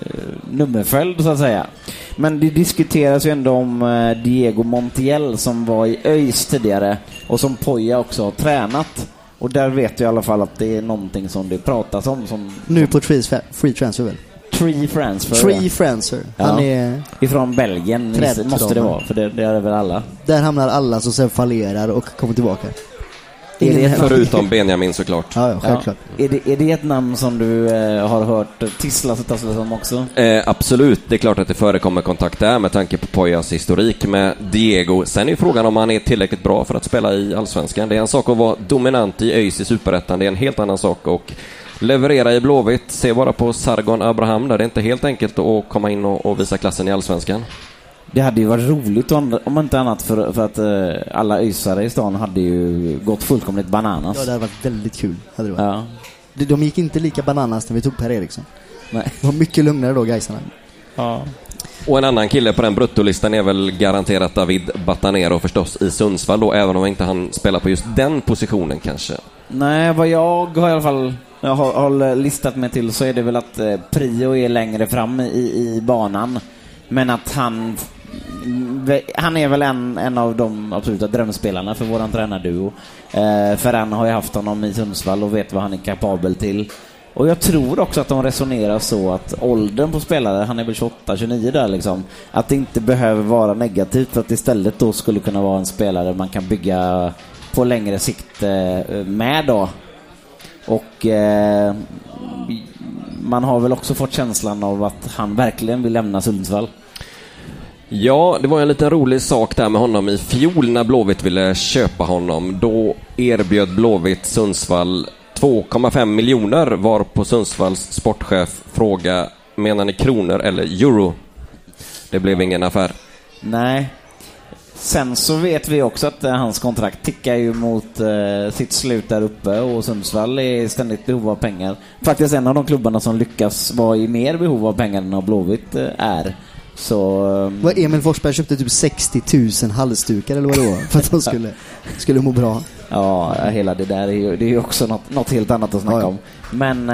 nummerföljd så att säga. Men det diskuteras ju ändå om eh, Diego Montiel som var i ÖIS tidigare och som Poja också har tränat. Och där vet jag i alla fall att det är någonting som det pratas om som Nu på free, free transfer väl? Tree Transfer. Tree Francer. Han Ja. är... Ifrån Belgien Träd- måste det vara, för det, det är det väl alla. Där hamnar alla som sen fallerar och kommer tillbaka. Är det Förutom Benjamin såklart. Ja, ja, självklart. Är, det, är det ett namn som du eh, har hört tisslas och tasslas om också? Eh, absolut, det är klart att det förekommer kontakt där med tanke på Pojas historik med Diego. Sen är ju frågan om han är tillräckligt bra för att spela i Allsvenskan. Det är en sak att vara dominant i ÖIS i Superettan, det är en helt annan sak att leverera i Blåvitt. Se bara på Sargon Abraham där, det är inte helt enkelt att komma in och, och visa klassen i Allsvenskan. Det hade ju varit roligt om, om inte annat för, för att eh, alla ÖISare i stan hade ju gått fullkomligt bananas. Ja, det hade varit väldigt kul. Hade det varit. Ja. De- De gick inte lika bananas när vi tog Per Eriksson. Nej. De var mycket lugnare då, Gaisarna. Och en annan kille på den bruttolistan är väl garanterat David Batanero förstås i Sundsvall då, även om inte han spelar på just den positionen kanske. Nej, vad jag har i alla fall jag har, har listat mig till så är det väl att eh, Prio är längre fram i, i banan. Men att han han är väl en, en av de absoluta drömspelarna för våran tränarduo. Eh, Ferran har ju haft honom i Sundsvall och vet vad han är kapabel till. Och jag tror också att de resonerar så att åldern på spelare, han är väl 28-29 där liksom, att det inte behöver vara negativt för att istället då skulle kunna vara en spelare man kan bygga på längre sikt eh, med då. Och eh, man har väl också fått känslan av att han verkligen vill lämna Sundsvall. Ja, det var en liten rolig sak där med honom i fjol när Blåvitt ville köpa honom. Då erbjöd Blåvitt Sundsvall 2,5 miljoner var på Sundsvalls sportchef fråga menar ni kronor eller euro? Det blev ingen affär. Nej. Sen så vet vi också att eh, hans kontrakt tickar ju mot eh, sitt slut där uppe och Sundsvall är i ständigt behov av pengar. Faktiskt en av de klubbarna som lyckas vara i mer behov av pengar än vad Blåvitt eh, är. Så... eh, Vad Emil Forsberg köpte typ 60 000 halsdukar eller vad det var för att de skulle, skulle må bra. Ja, hela det där är ju, det är ju också något, något helt annat att snacka Ja, ja. om. Men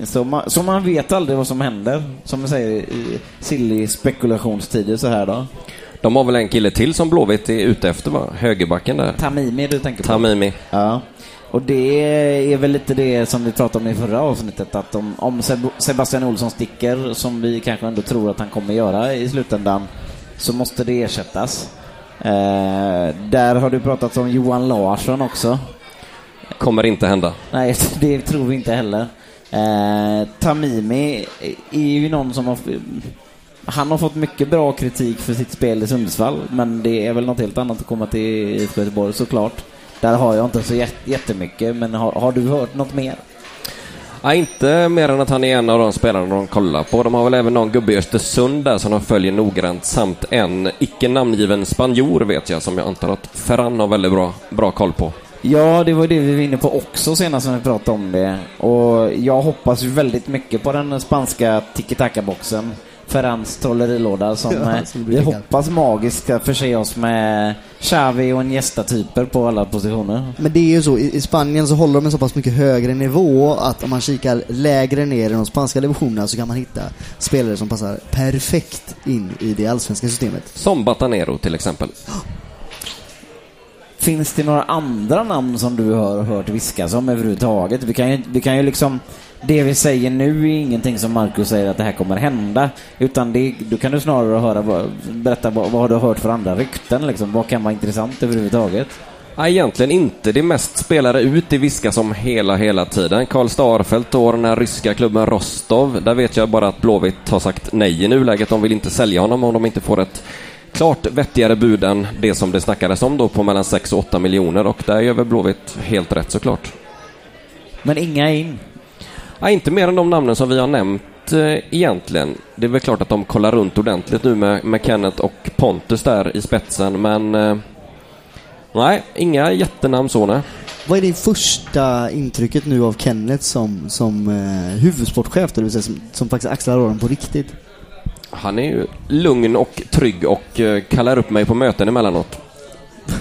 eh, så, man, så man vet aldrig vad som händer, som vi säger i silly spekulationstider så här då. De har väl en kille till som Blåvitt är ute efter va? Högerbacken där. Tamimi du tänker på? Tamimi. Ja. Och det är väl lite det som vi pratade om i förra avsnittet, att om, om Seb- Sebastian Olsson sticker, som vi kanske ändå tror att han kommer göra i slutändan, så måste det ersättas. Eh, där har du pratat om Johan Larsson också. Kommer inte hända. Nej, det tror vi inte heller. Eh, Tamimi är ju någon som har... Han har fått mycket bra kritik för sitt spel i Sundsvall, men det är väl något helt annat att komma till IFK Göteborg såklart. Där har jag inte så jät- jättemycket, men har, har du hört något mer? Ja, inte mer än att han är en av de spelarna de kollar på. De har väl även någon gubbe i Östersund där som de följer noggrant samt en icke namngiven spanjor vet jag som jag antar att Ferran har väldigt bra, bra koll på. Ja, det var det vi var inne på också senast när vi pratade om det. Och jag hoppas ju väldigt mycket på den spanska tiki-taka-boxen. Ferrans trollerilåda som Ja, eh, som vi hoppas magiskt ska förse oss med Xavi och Iniesta-typer på alla positioner. Men det är ju så, i i Spanien så håller de en så pass mycket högre nivå att om man kikar lägre ner i de spanska divisionerna så kan man hitta spelare som passar perfekt in i det allsvenska systemet. Som Batanero till exempel. Finns det några andra namn som du har hört viskas om överhuvudtaget? Vi kan ju, vi kan ju liksom... Det vi säger nu är ingenting som Marcus säger att det här kommer hända. Utan det, då kan du snarare höra, vad- berätta vad, vad har du hört för andra rykten liksom? Vad kan vara intressant överhuvudtaget? Nej, egentligen inte. Det är mest spelare ut det viskas om hela, hela tiden. Karl Starfelt och den här ryska klubben Rostov. Där vet jag bara att Blåvitt har sagt nej i nuläget. De vill inte sälja honom om de inte får ett klart vettigare bud än det som det snackades om då på mellan 6 och 8 miljoner. Och där gör väl Blåvitt helt rätt såklart. Men inga in. Ja, inte mer än de namnen som vi har nämnt eh, egentligen. Det är väl klart att de kollar runt ordentligt nu med, med Kenneth och Pontus där i spetsen, men eh, nej, inga jättenamn så nej. Vad är din första intrycket nu av Kenneth som, som eh, huvudsportchef, det vill säga som, som faktiskt axlar rollen på riktigt? Han är ju lugn och trygg och eh, kallar upp mig på möten emellanåt.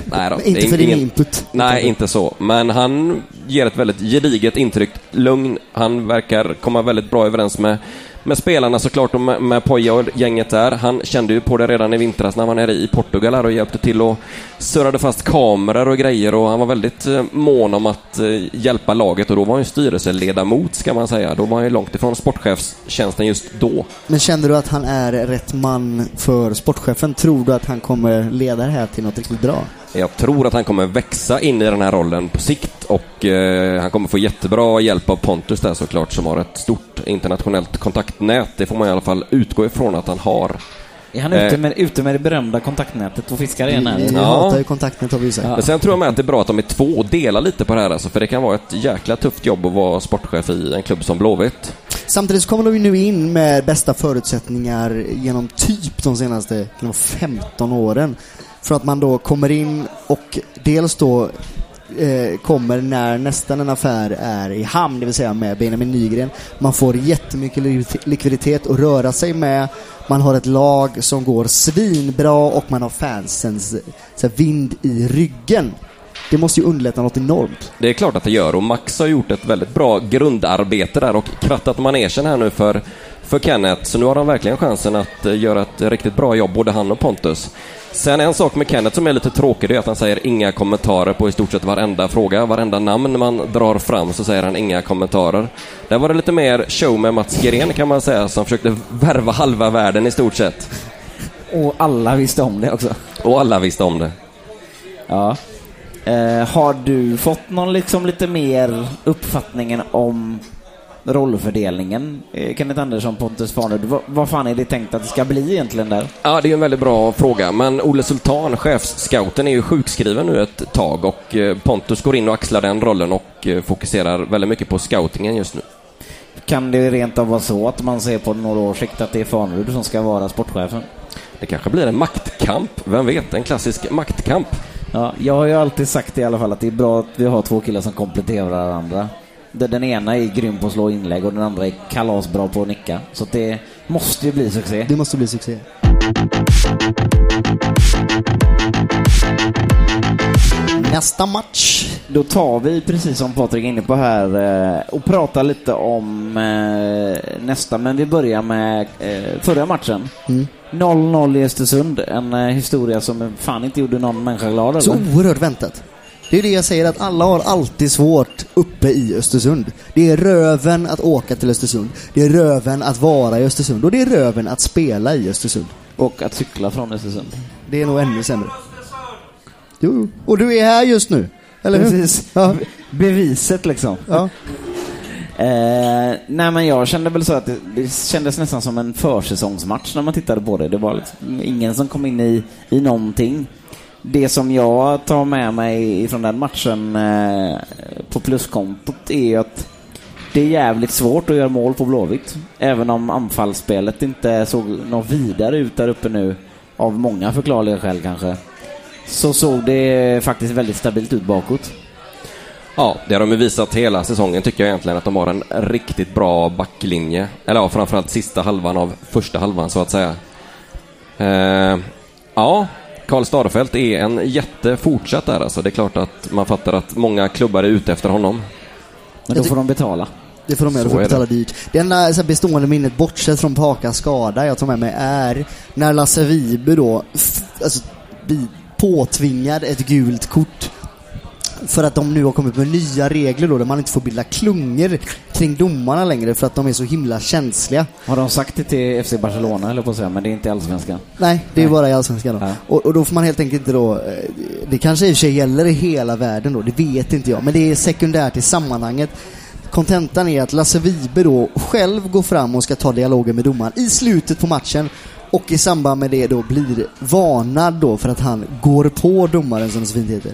Nej då, inte för din ingen- input. Nej, inte så. Men han ger ett väldigt gediget intryck. Lugn. Han verkar komma väldigt bra överens med, med spelarna såklart och med, med Poja och gänget där. Han kände ju på det redan i vintras när han var nere i Portugal här och hjälpte till och surrade fast kameror och grejer och han var väldigt eh, mån om att eh, hjälpa laget och då var han ju styrelseledamot ska man säga. Då var han ju långt ifrån sportchefstjänsten just då. Men känner du att han är rätt man för sportchefen? Tror du att han kommer leda det här till något riktigt bra? Jag tror att han kommer växa in i den här rollen på sikt och eh, han kommer få jättebra hjälp av Pontus där såklart som har ett stort internationellt kontaktnät. Det får man i alla fall utgå ifrån att han har. Är han Eh. ute med, ute med det berömda kontaktnätet och fiskar igen här? Vi, vi Ja. hatar ju kontaktnät har vi sagt. Men sen tror jag med att det är bra att de är två och delar lite på det här alltså, för det kan vara ett jäkla tufft jobb att vara sportchef i en klubb som Blåvitt. Samtidigt så kommer de ju nu in med bästa förutsättningar genom typ de senaste kan det vara 15 åren. För att man då kommer in och dels då eh, kommer när nästan en affär är i hamn, det vill säga med Benjamin Nygren. Man får jättemycket likviditet att röra sig med. Man har ett lag som går svinbra och man har fansens så här, vind i ryggen. Det måste ju underlätta något enormt. Det är klart att det gör och Max har gjort ett väldigt bra grundarbete där och krattat manegen här nu för, för Kenneth. Så nu har han verkligen chansen att eh, göra ett riktigt bra jobb, både han och Pontus. Sen en sak med Kenneth som är lite tråkig, det är att han säger inga kommentarer på i stort sett varenda fråga. Varenda namn man drar fram så säger han inga kommentarer. Där var det lite mer show med Mats Gren kan man säga, som försökte värva halva världen i stort sett. Och alla visste om det också. Och alla visste om det. Ja. Eh, har du fått någon liksom lite mer uppfattningen om rollfördelningen? Eh, Kenneth Andersson, Pontus Farnerud, vad, vad fan är det tänkt att det ska bli egentligen där? Ja, det är en väldigt bra fråga. Men Olle Sultan, chefsscouten, är ju sjukskriven nu ett tag och eh, Pontus går in och axlar den rollen och eh, fokuserar väldigt mycket på scoutingen just nu. Kan det rent av vara så att man ser på några års sikt att det är Farnerud som ska vara sportchefen? Det kanske blir en maktkamp, vem vet? En klassisk maktkamp. Ja, jag har ju alltid sagt i alla fall att det är bra att vi har två killar som kompletterar varandra. Den den ena är grym på att slå inlägg och den andra är kalasbra på att nicka. Så det måste ju bli succé. Det måste bli succé. Nästa match. Då tar vi, precis som Patrik är inne på här, eh, och pratar lite om eh, nästa, men vi börjar med eh, förra matchen. 0-0 i Östersund, en historia som fan inte gjorde någon människa glad Så eller? oerhört väntat. Det är det jag säger, att alla har alltid svårt uppe i Östersund. Det är röven att åka till Östersund. Det är röven att vara i Östersund. Och det är röven att spela i Östersund. Och att cykla från Östersund. Det är nog ännu sämre. Jo, och du är här just nu. Eller hur? Precis. Ja. Beviset liksom. ja. Eh, nej men jag kände väl så att det, det kändes nästan som en försäsongsmatch när man tittade på det. Det var liksom ingen som kom in i, i någonting. Det som jag tar med mig från den matchen eh, på pluskontot är ju att det är jävligt svårt att göra mål på Blåvitt. Även om anfallsspelet inte såg något vidare ut där uppe nu, av många förklarliga skäl kanske, så såg det faktiskt väldigt stabilt ut bakåt. Ja, det har de ju visat hela säsongen tycker jag egentligen, att de har en riktigt bra backlinje. Eller ja, framförallt sista halvan av första halvan så att säga. Eh, ja, Karl Starfelt är en jätte fortsatt där alltså. Det är klart att man fattar att många klubbar är ute efter honom. Men då får de betala. Det får de göra, de får betala dyrt. Det enda så här, bestående minnet, bortsett från Pakas skada, jag tar med mig är när Lasse Vibe då alltså, påtvingad ett gult kort. För att de nu har kommit med nya regler då, där man inte får bilda klungor kring domarna längre för att de är så himla känsliga. Har de sagt det till FC Barcelona eller på att säga, men det är inte allsvenskan. Nej, det är Nej. bara i Allsvenskan då. Ja. Och, och då får man helt enkelt inte då, eh, det kanske i och för sig gäller i hela världen då, det vet inte jag, men det är sekundärt i sammanhanget. Kontentan är att Lasse Vibe då själv går fram och ska ta dialogen med domaren i slutet på matchen och i samband med det då blir varnad då för att han går på domaren som det så fint heter.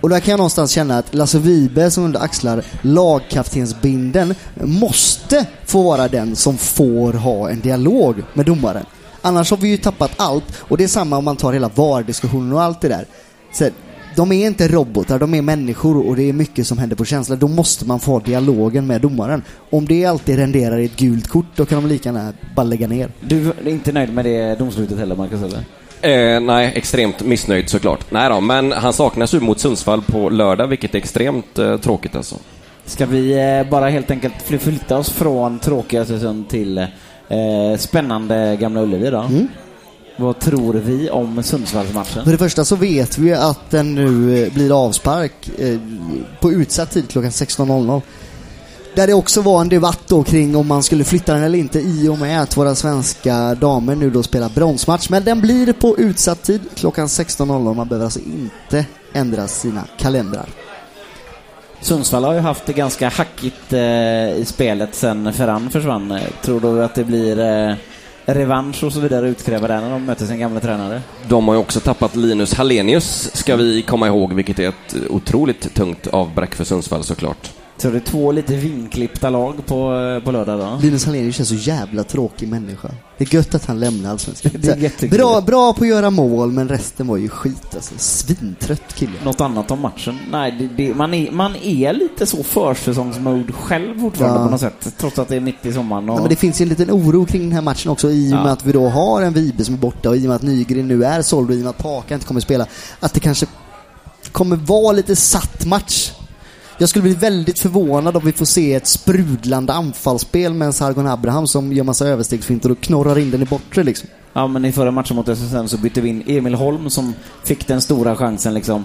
Och där kan jag någonstans känna att Lasse Vibe som under axlar lagkaptensbinden måste få vara den som får ha en dialog med domaren. Annars har vi ju tappat allt och det är samma om man tar hela VAR-diskussionen och allt det där. Så, de är inte robotar, de är människor och det är mycket som händer på känsla. Då måste man få ha dialogen med domaren. Om det alltid renderar i ett gult kort, då kan de lika gärna bara lägga ner. Du är inte nöjd med det domslutet heller, Marcus? Eller? Eh, nej, extremt missnöjd såklart. Nej då, men han saknas ju mot Sundsvall på lördag, vilket är extremt eh, tråkigt alltså. Ska vi eh, bara helt enkelt fly- flytta oss från tråkiga Östersund till eh, spännande Gamla Ullevi då? Vad tror vi om Sundsvallsmatchen? För det första så vet vi att den nu eh, blir avspark eh, på utsatt tid klockan 16.00. Där det också var en debatt då kring om man skulle flytta den eller inte i och med att våra svenska damer nu då spelar bronsmatch. Men den blir på utsatt tid klockan 16.00. Man behöver alltså inte ändra sina kalendrar. Sundsvall har ju haft det ganska hackigt eh, i spelet sen Ferran försvann. Tror du att det blir eh, revansch och så vidare utkräva där när de möter sin gamla tränare? De har ju också tappat Linus Hallenius, ska vi komma ihåg, vilket är ett otroligt tungt avbräck för Sundsvall såklart. Så det är två lite vinklippta lag på, eh, på lördag då? Linus Hallenius känns så jävla tråkig människa. Det är gött att han lämnar Allsvenskan. Det är jättekul. bra, bra på att göra mål, men resten var ju skit alltså. Svintrött kille. Något annat om matchen? Nej, det, det, man, är, man är lite så försäsongsmode själv fortfarande Ja. på något sätt. Trots att det är mitt i sommaren. Och... Ja, men det finns ju en liten oro kring den här matchen också i och med Ja. att vi då har en Vibe som är borta och i och med att Nygren nu är såld och i och med att Paka inte kommer spela. Att det kanske kommer vara lite satt match. Jag skulle bli väldigt förvånad om vi får se ett sprudlande anfallsspel med en Sargon Abraham som gör massa överstegsfinter och knorrar in den i bortre liksom. Ja, men i förra matchen mot Östersund så bytte vi in Emil Holm som fick den stora chansen liksom.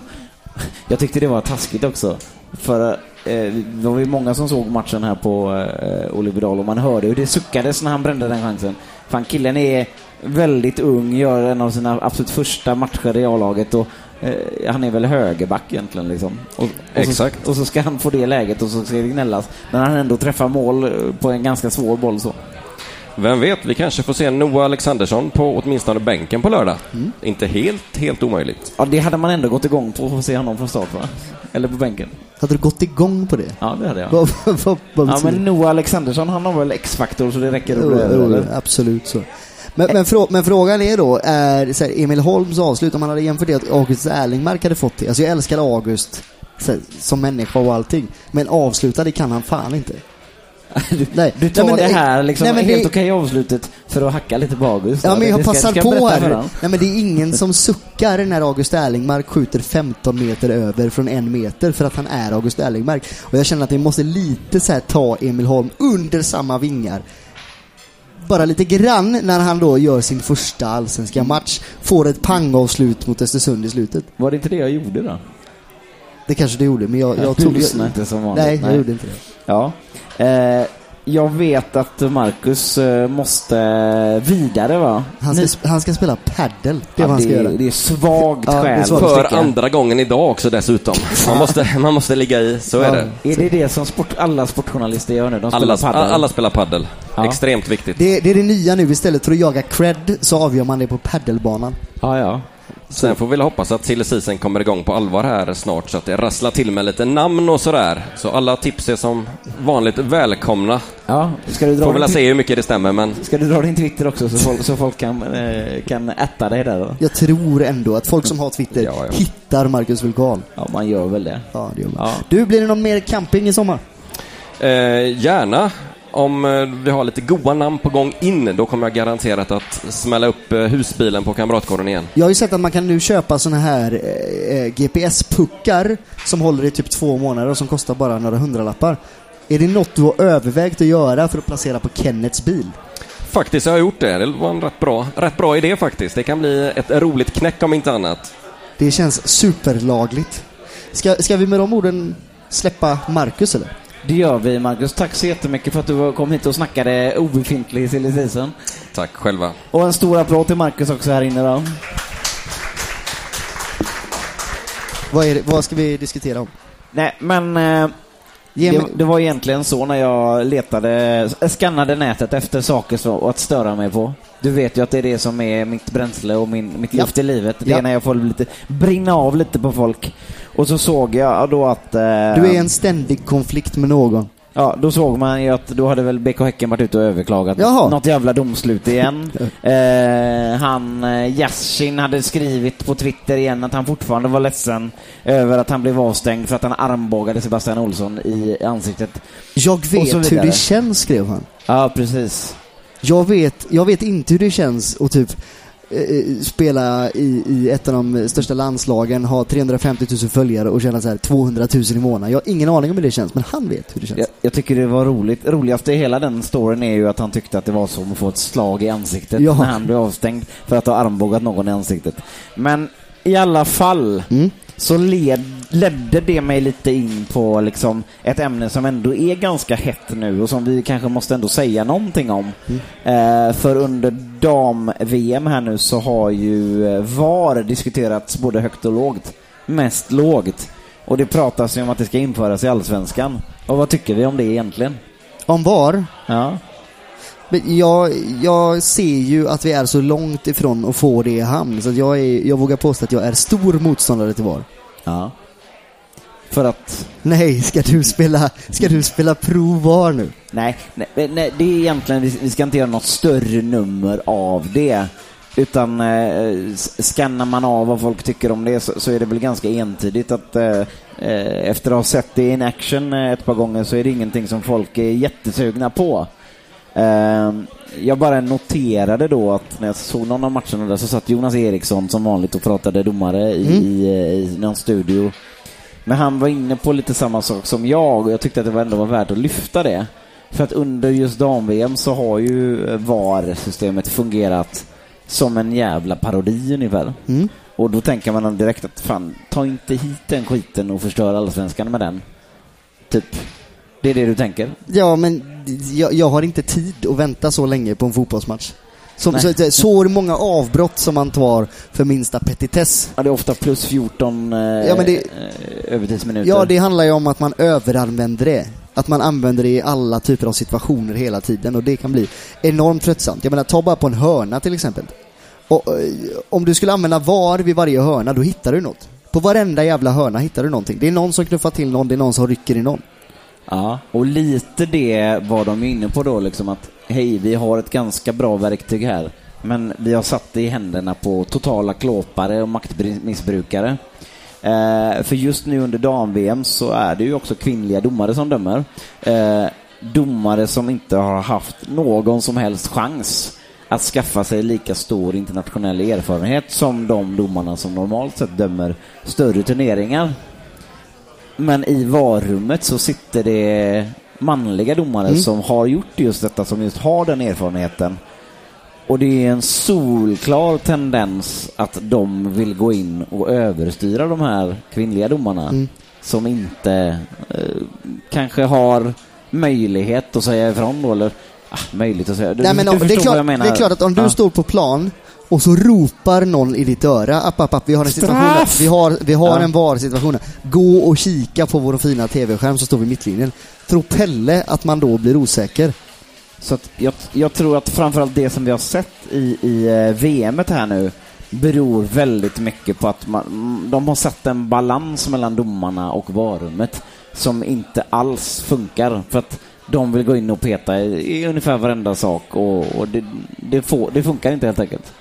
Jag tyckte det var taskigt också. För eh, det var ju många som såg matchen här på eh, Oliverdal och man hörde hur det suckades när han brände den chansen. Fan, killen är väldigt ung, gör en av sina absolut första matcher i A-laget och eh, han är väl högerback egentligen liksom. Och, och, Exakt. Så, och så ska han få det läget och så ska det gnällas. När han ändå träffar mål eh, på en ganska svår boll så. Vem vet, vi kanske får se Noah Alexandersson på åtminstone bänken på lördag. Inte helt, helt omöjligt. Ja, det hade man ändå gått igång på att få se honom från start va? Eller på bänken. Hade du gått igång på det? Ja, det hade jag. Vad, vad, vad Ja, men Noah Alexandersson, han har väl X-faktor så det räcker att bli absolut så. Men, men, frå, men frågan är då, är så här, Emil Holms avslut, om man hade jämfört det att August Erlingmark hade fått det. Alltså jag älskar August här, som människa och allting. Men avsluta det kan han fan inte. Du, Nej. du tar Nej, men det här liksom nej, men helt det- okej avslutet för att hacka lite på August. Ja, men jag ska- passar på här. Nej, men det är ingen som suckar när August Erlingmark skjuter 15 meter över från en meter för att han är August Erlingmark. Och jag känner att vi måste lite så här ta Emil Holm under samma vingar. Bara lite grann när han då gör sin första allsvenska match. Får ett pangavslut mot Östersund i slutet. Var det inte det jag gjorde då? Det kanske du gjorde, men jag, jag du tog... lyssnade inte som vanligt. Nej, jag gjorde inte det. Ja. Eh, jag vet att Marcus eh, måste vidare va? Han Ni- ska, han ska spela paddle. Det är ja, vad han ska det, göra. det är svagt Ja, det är skäl. svagt. För sticka. andra gången idag också dessutom. Man måste, man måste ligga i, så är Ja. det. Är det det som sport, alla sportjournalister gör nu? De spelar Alla, padel? alla spelar paddel. Ja. Extremt viktigt. Det, det är det nya nu. Istället för att jaga cred så avgör man det på paddelbanan. Ja, ja. Sen får vi väl hoppas att silly season kommer igång på allvar här snart så att det rasslar till med lite namn och sådär. Så alla tips är som vanligt välkomna. ja. Ska, du dra Får väl din, se hur mycket det stämmer men ska du dra din Twitter också så folk, så folk kan, eh, kan ätta dig där då? Jag tror ändå att folk som har Twitter Ja, ja. hittar Marcus Vulkan. Ja, man gör väl det. Ja, det gör man. Ja. Du, blir det någon mer camping i sommar? eh, gärna. Om eh, vi har lite goa namn på gång in, då kommer jag garanterat att smälla upp eh, husbilen på Kamratgården igen. Jag har ju sett att man kan nu köpa såna här eh, eh, GPS-puckar som håller i typ två månader och som kostar bara några hundralappar. Är det något du har övervägt att göra för att placera på Kennets bil? Faktiskt har jag gjort det. Det var en rätt bra, rätt bra idé faktiskt. Det kan bli ett roligt knäck om inte annat. Det känns superlagligt. Ska, ska vi med de orden släppa Marcus eller? Det gör vi, Marcus. Tack så jättemycket för att du kom hit och snackade obefintlig silly season. Tack själva. Och en stor applåd till Marcus också här inne då. Vad, är det, vad ska vi diskutera om? Nej, men eh, det, det var egentligen så när jag letade, skannade nätet efter saker så, att störa mig på. Du vet ju att det är det som är mitt bränsle och min, mitt Ja. luft i livet. Det Ja. är när jag får lite, brinna av lite på folk. Och så såg jag då att... Eh, du är en ständig konflikt med någon. Ja, då såg man ju att då hade väl BK Häcken varit ute och överklagat Jaha. något jävla domslut igen. eh, han, eh, Yashin hade skrivit på Twitter igen att han fortfarande var ledsen över att han blev avstängd för att han armbågade Sebastian Olsson i ansiktet. Jag Och vet hur det känns, skrev han. Ja, precis. Jag vet, jag vet inte hur det känns att typ spela i, i ett av de största landslagen, ha 350 000 följare och tjäna så här 200 000 i månaden. Jag har ingen aning om hur det känns, men han vet hur det känns. Jag, jag tycker det var roligt. Roligast i hela den storyn är ju att han tyckte att det var som att få ett slag i ansiktet Ja. när han blev avstängd för att ha armbågat någon i ansiktet. Men i alla fall Mm. så led, ledde det mig lite in på liksom ett ämne som ändå är ganska hett nu och som vi kanske måste ändå säga någonting om. Eh, för under dam-VM här nu så har ju eh, VAR diskuterats både högt och lågt. Mest lågt. Och det pratas ju om att det ska införas i Allsvenskan. Och vad tycker vi om det egentligen? Om VAR? Ja. Men jag, jag ser ju att vi är så långt ifrån att få det i hamn, så jag, är, jag vågar påstå att jag är stor motståndare till VAR. Ja. För att Nej, ska du spela, ska du spela pro-VAR nu? Nej, nej, nej, det är egentligen, vi ska inte göra något större nummer av det. Utan eh, skannar man av vad folk tycker om det så, så är det väl ganska entydigt att eh, eh, efter att ha sett det in action eh, ett par gånger så är det ingenting som folk är jättesugna på. Eh, jag bara noterade då att när jag såg någon av matcherna där så satt Jonas Eriksson som vanligt och pratade domare i, i, i någon studio. Men han var inne på lite samma sak som jag och jag tyckte att det ändå var värt att lyfta det. För att under just dam-VM så har ju VAR-systemet fungerat som en jävla parodi ungefär. Mm. Och då tänker man direkt att fan, ta inte hit den skiten och förstör allsvenskan med den. Typ. Det är det du tänker? Ja, men jag, jag har inte tid att vänta så länge på en fotbollsmatch. Som, Nej. så, så många avbrott som man tar för minsta petitess. Ja, det är ofta plus 14 eh, Ja, men det- eh, övertidsminuter. Ja, det handlar ju om att man överanvänder det. Att man använder det i alla typer av situationer hela tiden och det kan bli enormt tröttsamt. Jag menar, ta bara på en hörna till exempel. Och, eh, om du skulle använda VAR vid varje hörna, då hittar du något. På varenda jävla hörna hittar du någonting. Det är någon som knuffar till någon, det är någon som rycker i någon. Ja, och lite det var de inne på då liksom att hej, vi har ett ganska bra verktyg här. Men vi har satt det i händerna på totala klåpare och maktmissbrukare. Eh, för just nu under dam-VM så är det ju också kvinnliga domare som dömer. Eh, domare som inte har haft någon som helst chans att skaffa sig lika stor internationell erfarenhet som de domarna som normalt sett dömer större turneringar. Men i varummet så sitter det manliga domare som har gjort just detta, som just har den erfarenheten. Och det är en solklar tendens att de vill gå in och överstyra de här kvinnliga domarna som inte eh, kanske har möjlighet att säga ifrån då, eller ah, möjlighet att säga. Du, Nej, men du det, är klart, det är klart att om du Ja. står på plan och så ropar någon i ditt öra, app, app, app, vi har en situation, där- vi har, vi har Ja. en VAR-situation. Gå och kika på vår fina TV-skärm som står vid mittlinjen. Tror Pelle att man då blir osäker? Så att jag, jag tror att framförallt det som vi har sett i, i eh, VMet här nu beror väldigt mycket på att man, de har satt en balans mellan domarna och varummet som inte alls funkar. För att de vill gå in och peta i, i ungefär varenda sak och, och det, det, får, det funkar inte helt enkelt.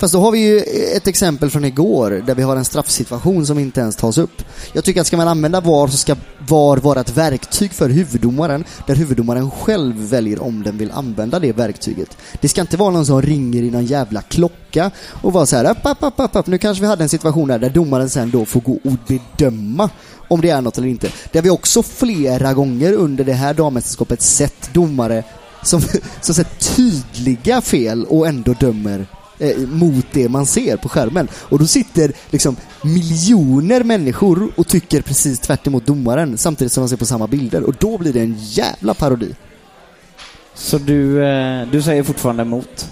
Fast då har vi ju ett exempel från igår där vi har en straffsituation som inte ens tas upp. Jag tycker att ska man använda VAR så ska VAR vara ett verktyg för huvuddomaren där huvuddomaren själv väljer om den vill använda det verktyget. Det ska inte vara någon som ringer i någon jävla klocka och vara så här, app, app, app, app, app. nu kanske vi hade en situation där, där domaren sen då får gå och bedöma om det är något eller inte. Det har vi också flera gånger under det här dammästerskapet sett domare som, som sett tydliga fel och ändå dömer eh, mot det man ser på skärmen. Och då sitter liksom miljoner människor och tycker precis tvärt domaren samtidigt som de ser på samma bilder. Och då blir det en jävla parodi. Så du, eh, du säger fortfarande emot?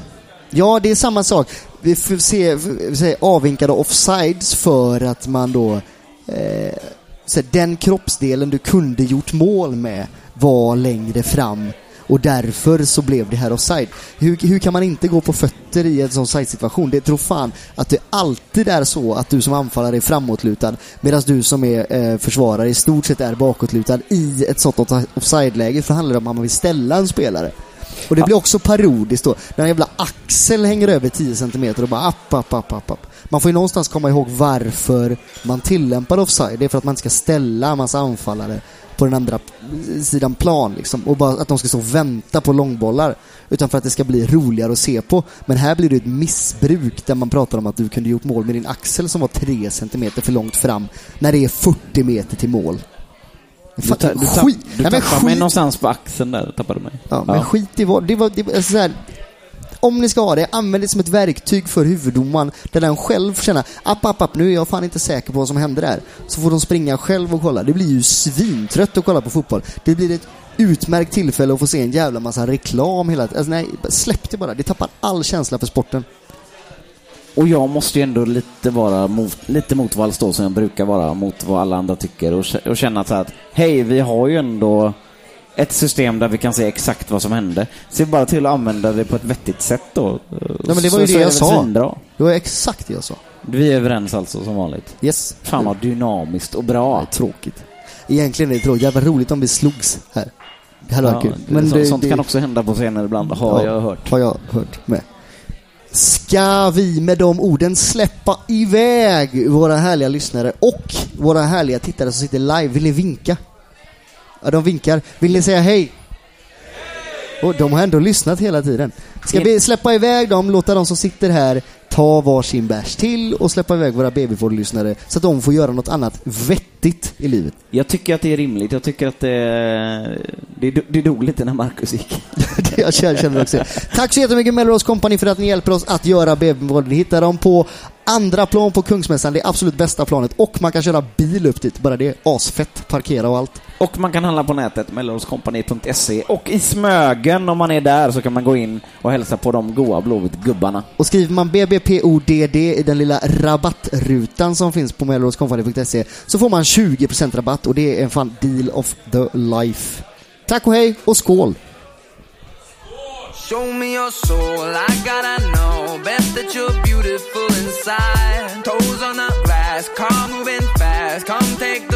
Ja, det är samma sak. Vi får se, vi säger avvinkade offsides för att man då eh, så den kroppsdelen du kunde gjort mål med var längre fram och därför så blev det här offside. Hur, hur kan man inte gå på fötter i en sån offside-situation? Det tror fan att det alltid är så att du som anfallare är framåtlutad medan du som är eh, försvarare i stort sett är bakåtlutad i ett sånt offside-läge för det handlar om att man vill ställa en spelare. Och det blir också parodiskt då, när en jävla axel hänger över 10 cm och bara app, app, app, app, app. Man får ju någonstans komma ihåg varför man tillämpar offside. Det är för att man inte ska ställa en massa anfallare på den andra sidan plan liksom. Och bara att de ska stå och vänta på långbollar. Utan för att det ska bli roligare att se på. Men här blir det ett missbruk där man pratar om att du kunde gjort mål med din axel som var 3 cm för långt fram. När det är 40 meter till mål. Du, ta, du, tapp, du Nej, men tappade mig någonstans på axeln där, tappade du mig. Ja, men skit i vad... Det var, det var alltså så här, om ni ska ha det, använd det som ett verktyg för huvuddomaren där den själv får känna app, app, app, nu är jag fan inte säker på vad som hände där. Så får de springa själv och kolla. Det blir ju svintrött att kolla på fotboll. Det blir ett utmärkt tillfälle att få se en jävla massa reklam hela tiden. Alltså, nej, släpp det bara. Det tappar all känsla för sporten. Och jag måste ju ändå lite vara mot, lite motvalls då som jag brukar vara mot vad alla andra tycker och, och känna så här att hej, vi har ju ändå ett system där vi kan se exakt vad som hände. Se bara till att använda det på ett vettigt sätt då. Ja, men det var ju det är jag väl sa. svinbra. Det var exakt det jag sa. Vi är överens alltså som vanligt. Yes. Fan vad dynamiskt och bra. Tråkigt. Egentligen är det tråkigt. Det varit roligt om vi slogs här. Det hade varit Ja, kul. Men det- sånt det- kan också hända på scenen ibland, har Ja, jag hört. Har jag hört med. Ska vi med de orden släppa iväg våra härliga lyssnare och våra härliga tittare som sitter live? Vill ni vinka? Ja, de vinkar. Vill ni säga hej? Och de har ändå lyssnat hela tiden. Ska vi släppa iväg dem, låta de som sitter här ta varsin bärs till och släppa iväg våra babyford-lyssnare så att de får göra något annat vettigt i livet. Jag tycker att det är rimligt. Jag tycker att det, det, det dog lite när Marcus gick. Jag känner också. Tack så jättemycket Melrose Company för att ni hjälper oss att göra BB-vård. Ni hittar dem på andra plan på Kungsmässan, det absolut bästa planet. Och man kan köra bil upp dit, bara det är asfett. Parkera och allt. Och man kan handla på nätet, melloskompani.se. Och i Smögen, om man är där, så kan man gå in och hälsa på de goa Blåvitt-gubbarna. Och skriver man BBPODD i den lilla rabattrutan som finns på melrosecompany.se så får man 20% rabatt och det är en fan deal of the life. Tack och hej och skål! Show me your soul, I gotta know. That you're beautiful inside. Toes on the glass, car moving fast. Come take the